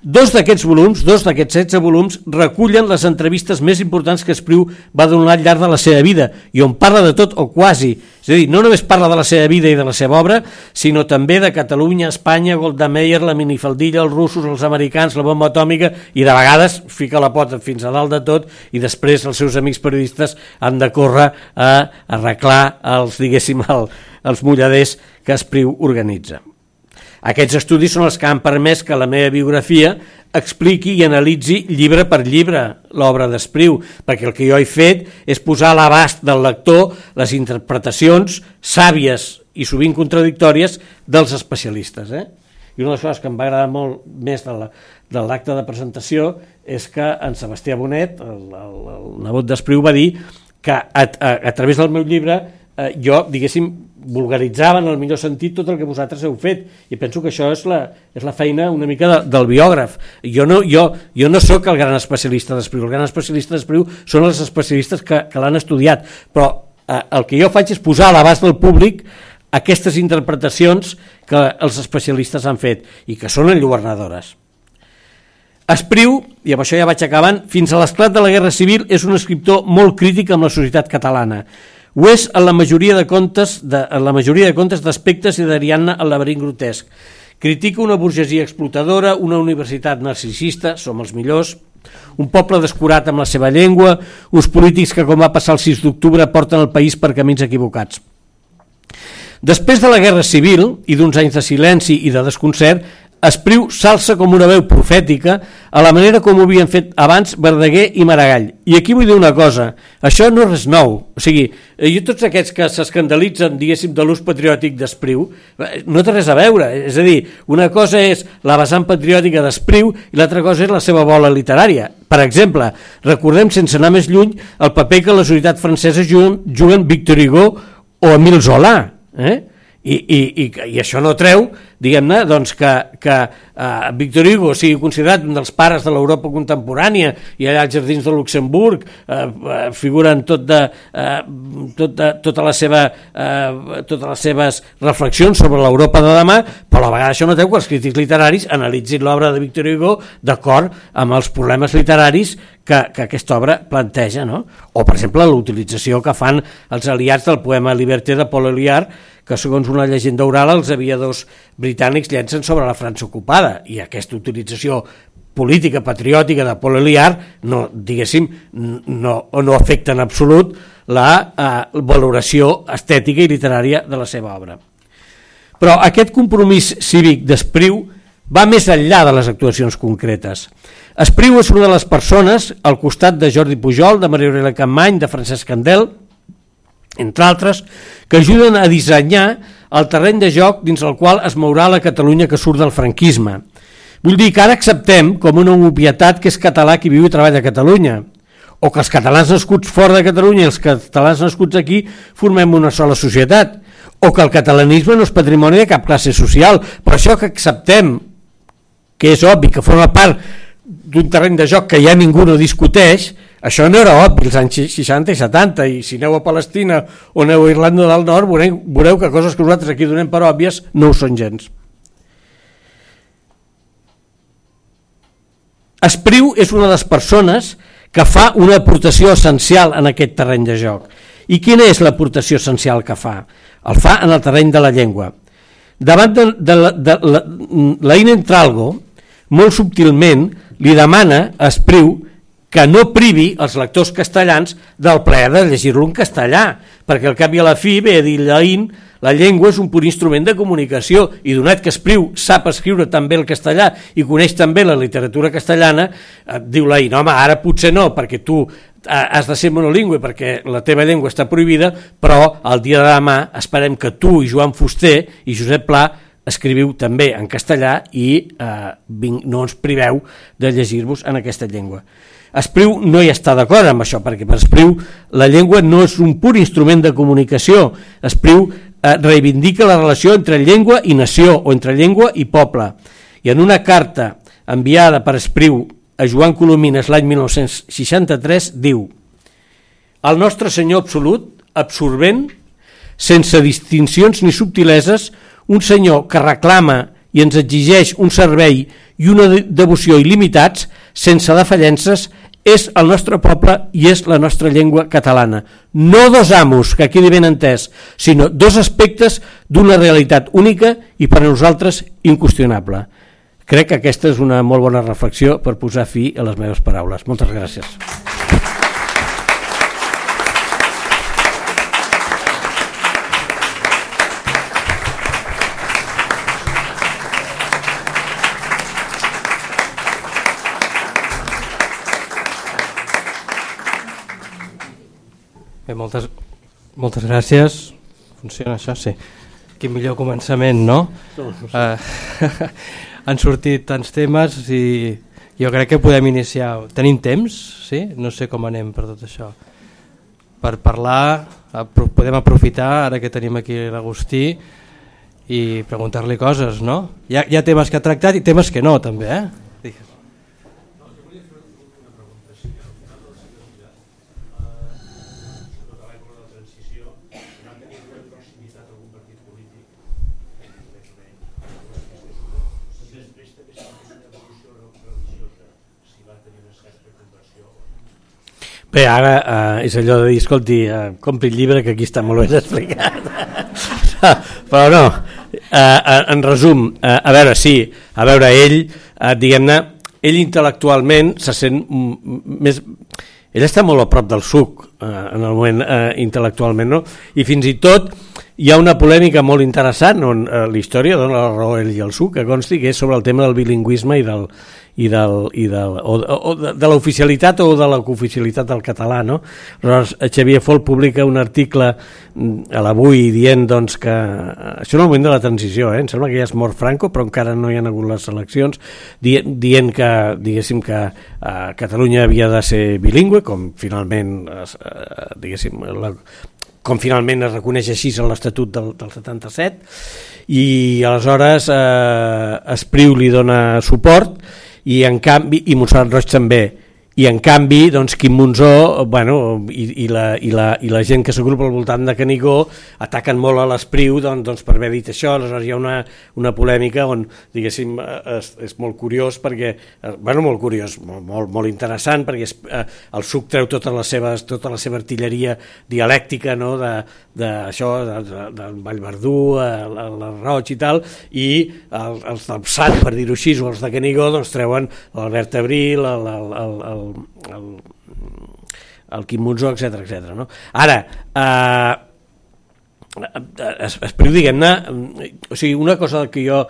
Dos d'aquests volums, dos d'aquests 16 volums, recullen les entrevistes més importants que Espriu va donar al llarg de la seva vida i on parla de tot o quasi. És a dir, no només parla de la seva vida i de la seva obra, sinó també de Catalunya, Espanya, Golda Meir, la minifaldilla, els russos, els americans, la bomba atòmica i de vegades fica la pota fins a dalt de tot i després els seus amics periodistes han de córrer a arreglar els, diguéssim, el, els mulladers que Espriu organitza. Aquests estudis són els que han permès que la meva biografia expliqui i analitzi llibre per llibre l'obra d'Espriu, perquè el que jo he fet és posar a l'abast del lector les interpretacions sàvies i sovint contradictòries dels especialistes. Eh? I una de les coses que em va agradar molt més de l'acte de, de presentació és que en Sebastià Bonet, el, el, el nebot d'Espriu, va dir que a, a, a través del meu llibre eh, jo, diguéssim, vulgaritzava en el millor sentit tot el que vosaltres heu fet. I penso que això és la, és la feina una mica de, del biògraf. Jo no, jo, jo no sóc el gran especialista d'Espriu. El gran especialista d'Espriu són els especialistes que, que l'han estudiat. Però eh, el que jo faig és posar a l'abast del públic aquestes interpretacions que els especialistes han fet i que són enlluernadores Espriu, i amb això ja vaig acabant, fins a l'esclat de la Guerra Civil és un escriptor molt crític amb la societat catalana ho és en la majoria de contes de, en la majoria de contes d'aspectes i d'Ariadna el laberint grotesc. Critica una burgesia explotadora, una universitat narcisista, som els millors, un poble descurat amb la seva llengua, uns polítics que, com va passar el 6 d'octubre, porten el país per camins equivocats. Després de la Guerra Civil i d'uns anys de silenci i de desconcert, Espriu s'alça com una veu profètica a la manera com ho havien fet abans Verdaguer i Maragall. I aquí vull dir una cosa, això no és res nou. O sigui, jo tots aquests que s'escandalitzen, diguéssim, de l'ús patriòtic d'Espriu, no té res a veure. És a dir, una cosa és la vessant patriòtica d'Espriu i l'altra cosa és la seva bola literària. Per exemple, recordem, sense anar més lluny, el paper que la societat francesa juguen, juguen Victor Hugo o Emile Zola. Eh? I, i, i, i això no treu diguem-ne doncs que, que eh, Victor Hugo sigui considerat un dels pares de l'Europa contemporània i allà als jardins de Luxemburg eh, eh, figuren tot de, eh, tot de, tota la seva, eh, totes les seves reflexions sobre l'Europa de demà, però a la vegada això no treu que els crítics literaris analitzin l'obra de Victor Hugo d'acord amb els problemes literaris que, que aquesta obra planteja, no? o per exemple l'utilització que fan els aliats del poema Liberté de Paul Eliard que segons una llegenda oral els aviadors britànics llencen sobre la França ocupada i aquesta utilització política patriòtica de Paul Eliard no, diguéssim, no, no afecta en absolut la eh, valoració estètica i literària de la seva obra. Però aquest compromís cívic d'Espriu va més enllà de les actuacions concretes. Espriu és una de les persones, al costat de Jordi Pujol, de Maria Aurelia Campmany, de Francesc Candel, entre altres, que ajuden a dissenyar el terreny de joc dins el qual es mourà la Catalunya que surt del franquisme. Vull dir que ara acceptem com una obvietat que és català qui viu i treballa a Catalunya, o que els catalans nascuts fora de Catalunya i els catalans nascuts aquí formem una sola societat, o que el catalanisme no és patrimoni de cap classe social, però això que acceptem, que és obvi, que forma part d'un terreny de joc que ja ningú no discuteix, això no era obvi els anys 60 i 70 i si aneu a Palestina o aneu a Irlanda del Nord veureu, veureu que coses que nosaltres aquí donem per òbvies no ho són gens. Espriu és una de les persones que fa una aportació essencial en aquest terreny de joc. I quina és l'aportació essencial que fa? El fa en el terreny de la llengua. Davant de, de, de, de la, la Ina Entralgo, molt subtilment, li demana a Espriu que no privi els lectors castellans del plaer de llegir-lo en castellà, perquè al cap i a la fi ve a dir Laín, la llengua és un pur instrument de comunicació i donat que Espriu sap escriure també el castellà i coneix també la literatura castellana, eh, diu Laín, home, ara potser no, perquè tu eh, has de ser monolingüe perquè la teva llengua està prohibida, però el dia de demà esperem que tu i Joan Fuster i Josep Pla escriviu també en castellà i eh, no ens priveu de llegir-vos en aquesta llengua. Espriu no hi està d'acord amb això, perquè per Espriu la llengua no és un pur instrument de comunicació. Espriu eh, reivindica la relació entre llengua i nació, o entre llengua i poble. I en una carta enviada per Espriu a Joan Colomines l'any 1963 diu El nostre senyor absolut, absorbent, sense distincions ni subtileses, un senyor que reclama i ens exigeix un servei i una devoció il·limitats, sense defallences, és el nostre poble i és la nostra llengua catalana. No dos amos, que quedi ben entès, sinó dos aspectes d'una realitat única i per a nosaltres inqüestionable. Crec que aquesta és una molt bona reflexió per posar fi a les meves paraules. Moltes gràcies. Bé, moltes, moltes gràcies. Funciona això? Sí. Quin millor començament, no? Uh, han sortit tants temes i jo crec que podem iniciar. Tenim temps? Sí? No sé com anem per tot això. Per parlar, podem aprofitar, ara que tenim aquí l'Agustí, i preguntar-li coses, no? Hi ha, hi ha temes que ha tractat i temes que no, també, eh? Bé, ara eh, és allò de dir, escolti, eh, compri el llibre que aquí està molt ben explicat. Però no, eh, eh, en resum, eh, a veure, sí, a veure, ell, eh, diguem-ne, ell intel·lectualment se sent més... Ell està molt a prop del suc eh, en el moment eh, intel·lectualment, no? I fins i tot hi ha una polèmica molt interessant on eh, la història dona la raó ell i el suc, que consti que és sobre el tema del bilingüisme i del, i, del, i del, o, o de, de l'oficialitat o de la cooficialitat del català. No? Aleshores, Xavier Fol publica un article mm, a l'avui dient doncs, que això en el moment de la transició, eh? em sembla que ja és mort Franco, però encara no hi ha hagut les eleccions, dient, dient que, diguéssim, que eh, Catalunya havia de ser bilingüe, com finalment, eh, diguéssim, la, com finalment es reconeix així en l'Estatut del, del 77, i aleshores eh, Espriu li dona suport i en canvi i Montserrat Roig també i en canvi doncs, Quim Monzó bueno, i, i, la, i, la, i la gent que s'agrupa al voltant de Canigó ataquen molt a l'Espriu doncs, doncs, per haver dit això, aleshores hi ha una, una polèmica on diguéssim és, és molt curiós perquè, eh, bueno molt curiós, molt, molt, molt interessant perquè es, eh, el suc treu tota la, seva, tota la seva artilleria dialèctica no? de, de, això, de, de, del Vallverdú, el, el Roig i tal, i el, els del Sant, per dir-ho així, o els de Canigó, doncs treuen l'Albert Abril, el, el, el, el el, el Quim Monzó, etc etc. No? Ara, eh, espero, diguem-ne, o sigui, una cosa que jo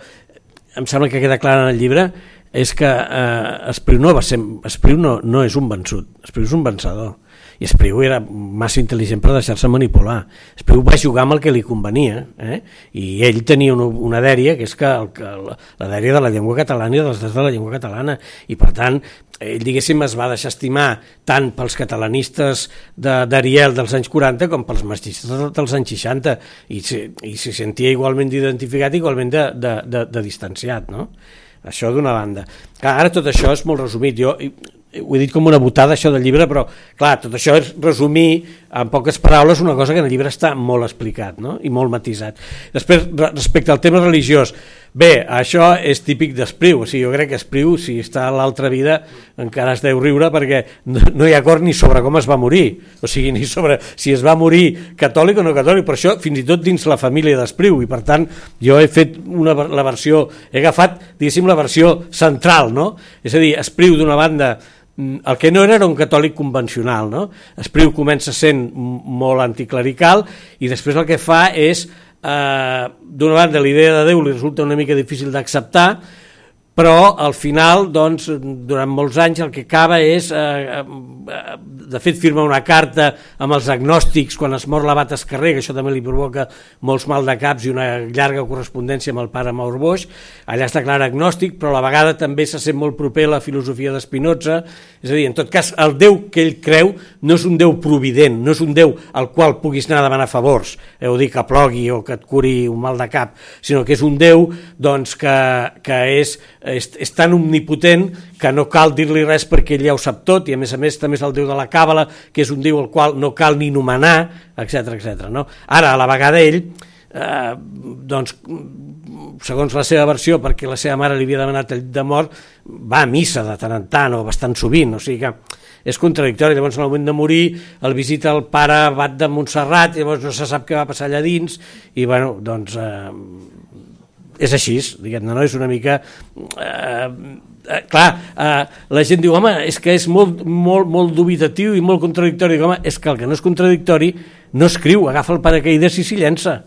em sembla que queda clara en el llibre és que eh, Espriu no va ser Espriu no, no és un vençut, Espriu és un vencedor i Espriu era massa intel·ligent per deixar-se manipular. Espriu va jugar amb el que li convenia, eh? i ell tenia una, una dèria, que és que, el, que la, dèria de la llengua catalana i dels drets de la llengua catalana, i per tant, ell diguéssim es va deixar estimar tant pels catalanistes d'Ariel de, dels anys 40 com pels marxistes dels anys 60, i s'hi i sentia igualment identificat, igualment de, de, de, de distanciat, no? Això d'una banda. Clar, ara tot això és molt resumit. Jo ho he dit com una botada això del llibre, però clar, tot això és resumir en poques paraules una cosa que en el llibre està molt explicat no? i molt matisat. Després, respecte al tema religiós, bé, això és típic d'Espriu, o sigui, jo crec que Espriu, si està a l'altra vida, encara es deu riure perquè no, no hi ha acord ni sobre com es va morir, o sigui, ni sobre si es va morir catòlic o no catòlic, però això fins i tot dins la família d'Espriu, i per tant jo he fet una, la versió, he agafat, diguéssim, la versió central, no? És a dir, Espriu d'una banda el que no era era un catòlic convencional, no? Espriu comença sent molt anticlerical i després el que fa és, eh, d'una banda, la idea de Déu li resulta una mica difícil d'acceptar, però al final, doncs, durant molts anys el que acaba és, eh, eh, de fet firma una carta amb els agnòstics quan es mor l'abat Escarrer, que això també li provoca molts mal de caps i una llarga correspondència amb el pare Maur Boix, allà es declara agnòstic, però a la vegada també se sent molt proper a la filosofia d'Espinoza, és a dir, en tot cas, el Déu que ell creu no és un Déu provident, no és un Déu al qual puguis anar a demanar favors, heu dit que plogui o que et curi un mal de cap, sinó que és un Déu doncs, que, que és és, és tan omnipotent que no cal dir-li res perquè ell ja ho sap tot i a més a més també és el déu de la càbala que és un déu al qual no cal ni nomenar etc etc. No? Ara a la vegada ell eh, doncs segons la seva versió perquè la seva mare li havia demanat el de mort va a missa de tant en tant o bastant sovint o sigui que és contradictori, llavors en el moment de morir el visita el pare abat de Montserrat llavors no se sap què va passar allà dins i bueno, doncs eh, és així, diguem-ne, no? és una mica... Eh, eh, clar, eh, la gent diu, home, és que és molt, molt, molt dubitatiu i molt contradictori. Dic, home, és que el que no és contradictori no escriu, agafa el paracaïdes i s'hi llença.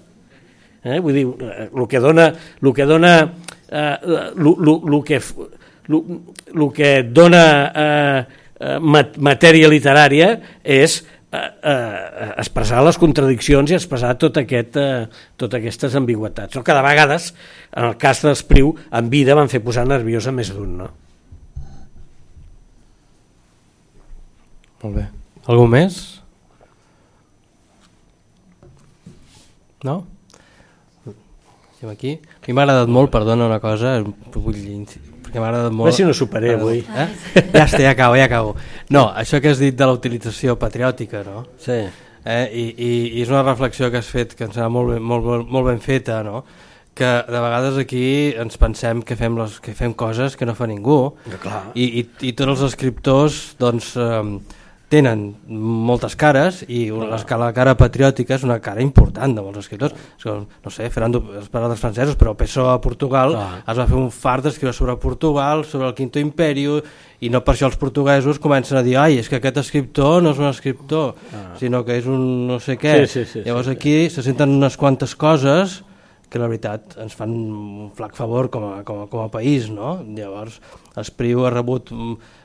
Eh? Vull dir, el eh, que dona... El que dona eh, lo, lo, lo que, lo, lo que dona eh, eh matèria literària és eh, expressar les contradiccions i expressar tot aquest, eh, totes aquestes ambigüetats. No? Cada vegades, en el cas d'Espriu, en vida van fer posar nerviosa més d'un. No? Molt bé. Algú més? No? aquí. A mi m'ha agradat molt, perdona una cosa, vull que m'ha agradat molt. A si no superé avui. Eh? Ja està, ja acabo, ja acabo. No, això que has dit de la utilització patriòtica, no? Sí. Eh? I, i, I és una reflexió que has fet que ens sembla molt, ben, molt, molt, molt ben feta, no? que de vegades aquí ens pensem que fem, les, que fem coses que no fa ningú clar. I, i, i tots els escriptors doncs, eh, tenen moltes cares i una, la cara patriòtica és una cara important de molts escriptors no sé, Fernando, es parla dels francesos però Pessoa a Portugal Clar. es va fer un fart d'escriure sobre Portugal, sobre el Quinto Imperi i no per això els portuguesos comencen a dir ai, és que aquest escriptor no és un escriptor ah. sinó que és un no sé què sí, sí, sí, llavors sí, aquí sí. se senten unes quantes coses que la veritat ens fan un flac favor com a, com a, com a país no? llavors Espriu ha rebut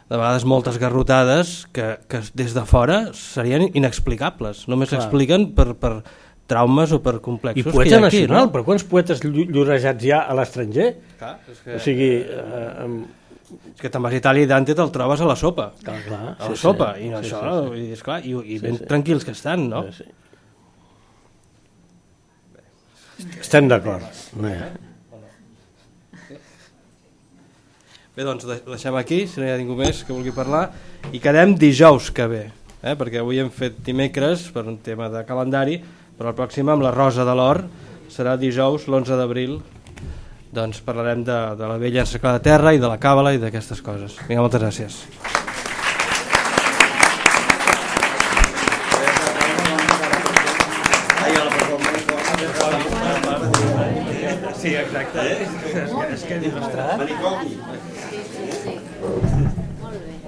de vegades moltes garrotades que, que des de fora serien inexplicables, només s'expliquen per, per traumes o per complexos I poeta nacional, no? però quants poetes llorejats hi ha a l'estranger? Que... O sigui... Eh, és que te'n vas a Itàlia i Dante te'l trobes a la sopa. Clar, clar. A la sí, sopa, sí, i no, sí, això, sí, sí. I, esclar, i, i ben sí, sí. tranquils que estan, no? Sí, sí. Estem d'acord. Eh. Bé, doncs deixem aquí, si no hi ha ningú més que vulgui parlar, i quedem dijous que ve, eh? perquè avui hem fet dimecres per un tema de calendari, però el pròxim amb la Rosa de l'Or serà dijous, l'11 d'abril, doncs parlarem de, de la vella encerclada de terra i de la càbala i d'aquestes coses. Vinga, moltes gràcies. Sí, exacte. És, és, és que és il·lustrat.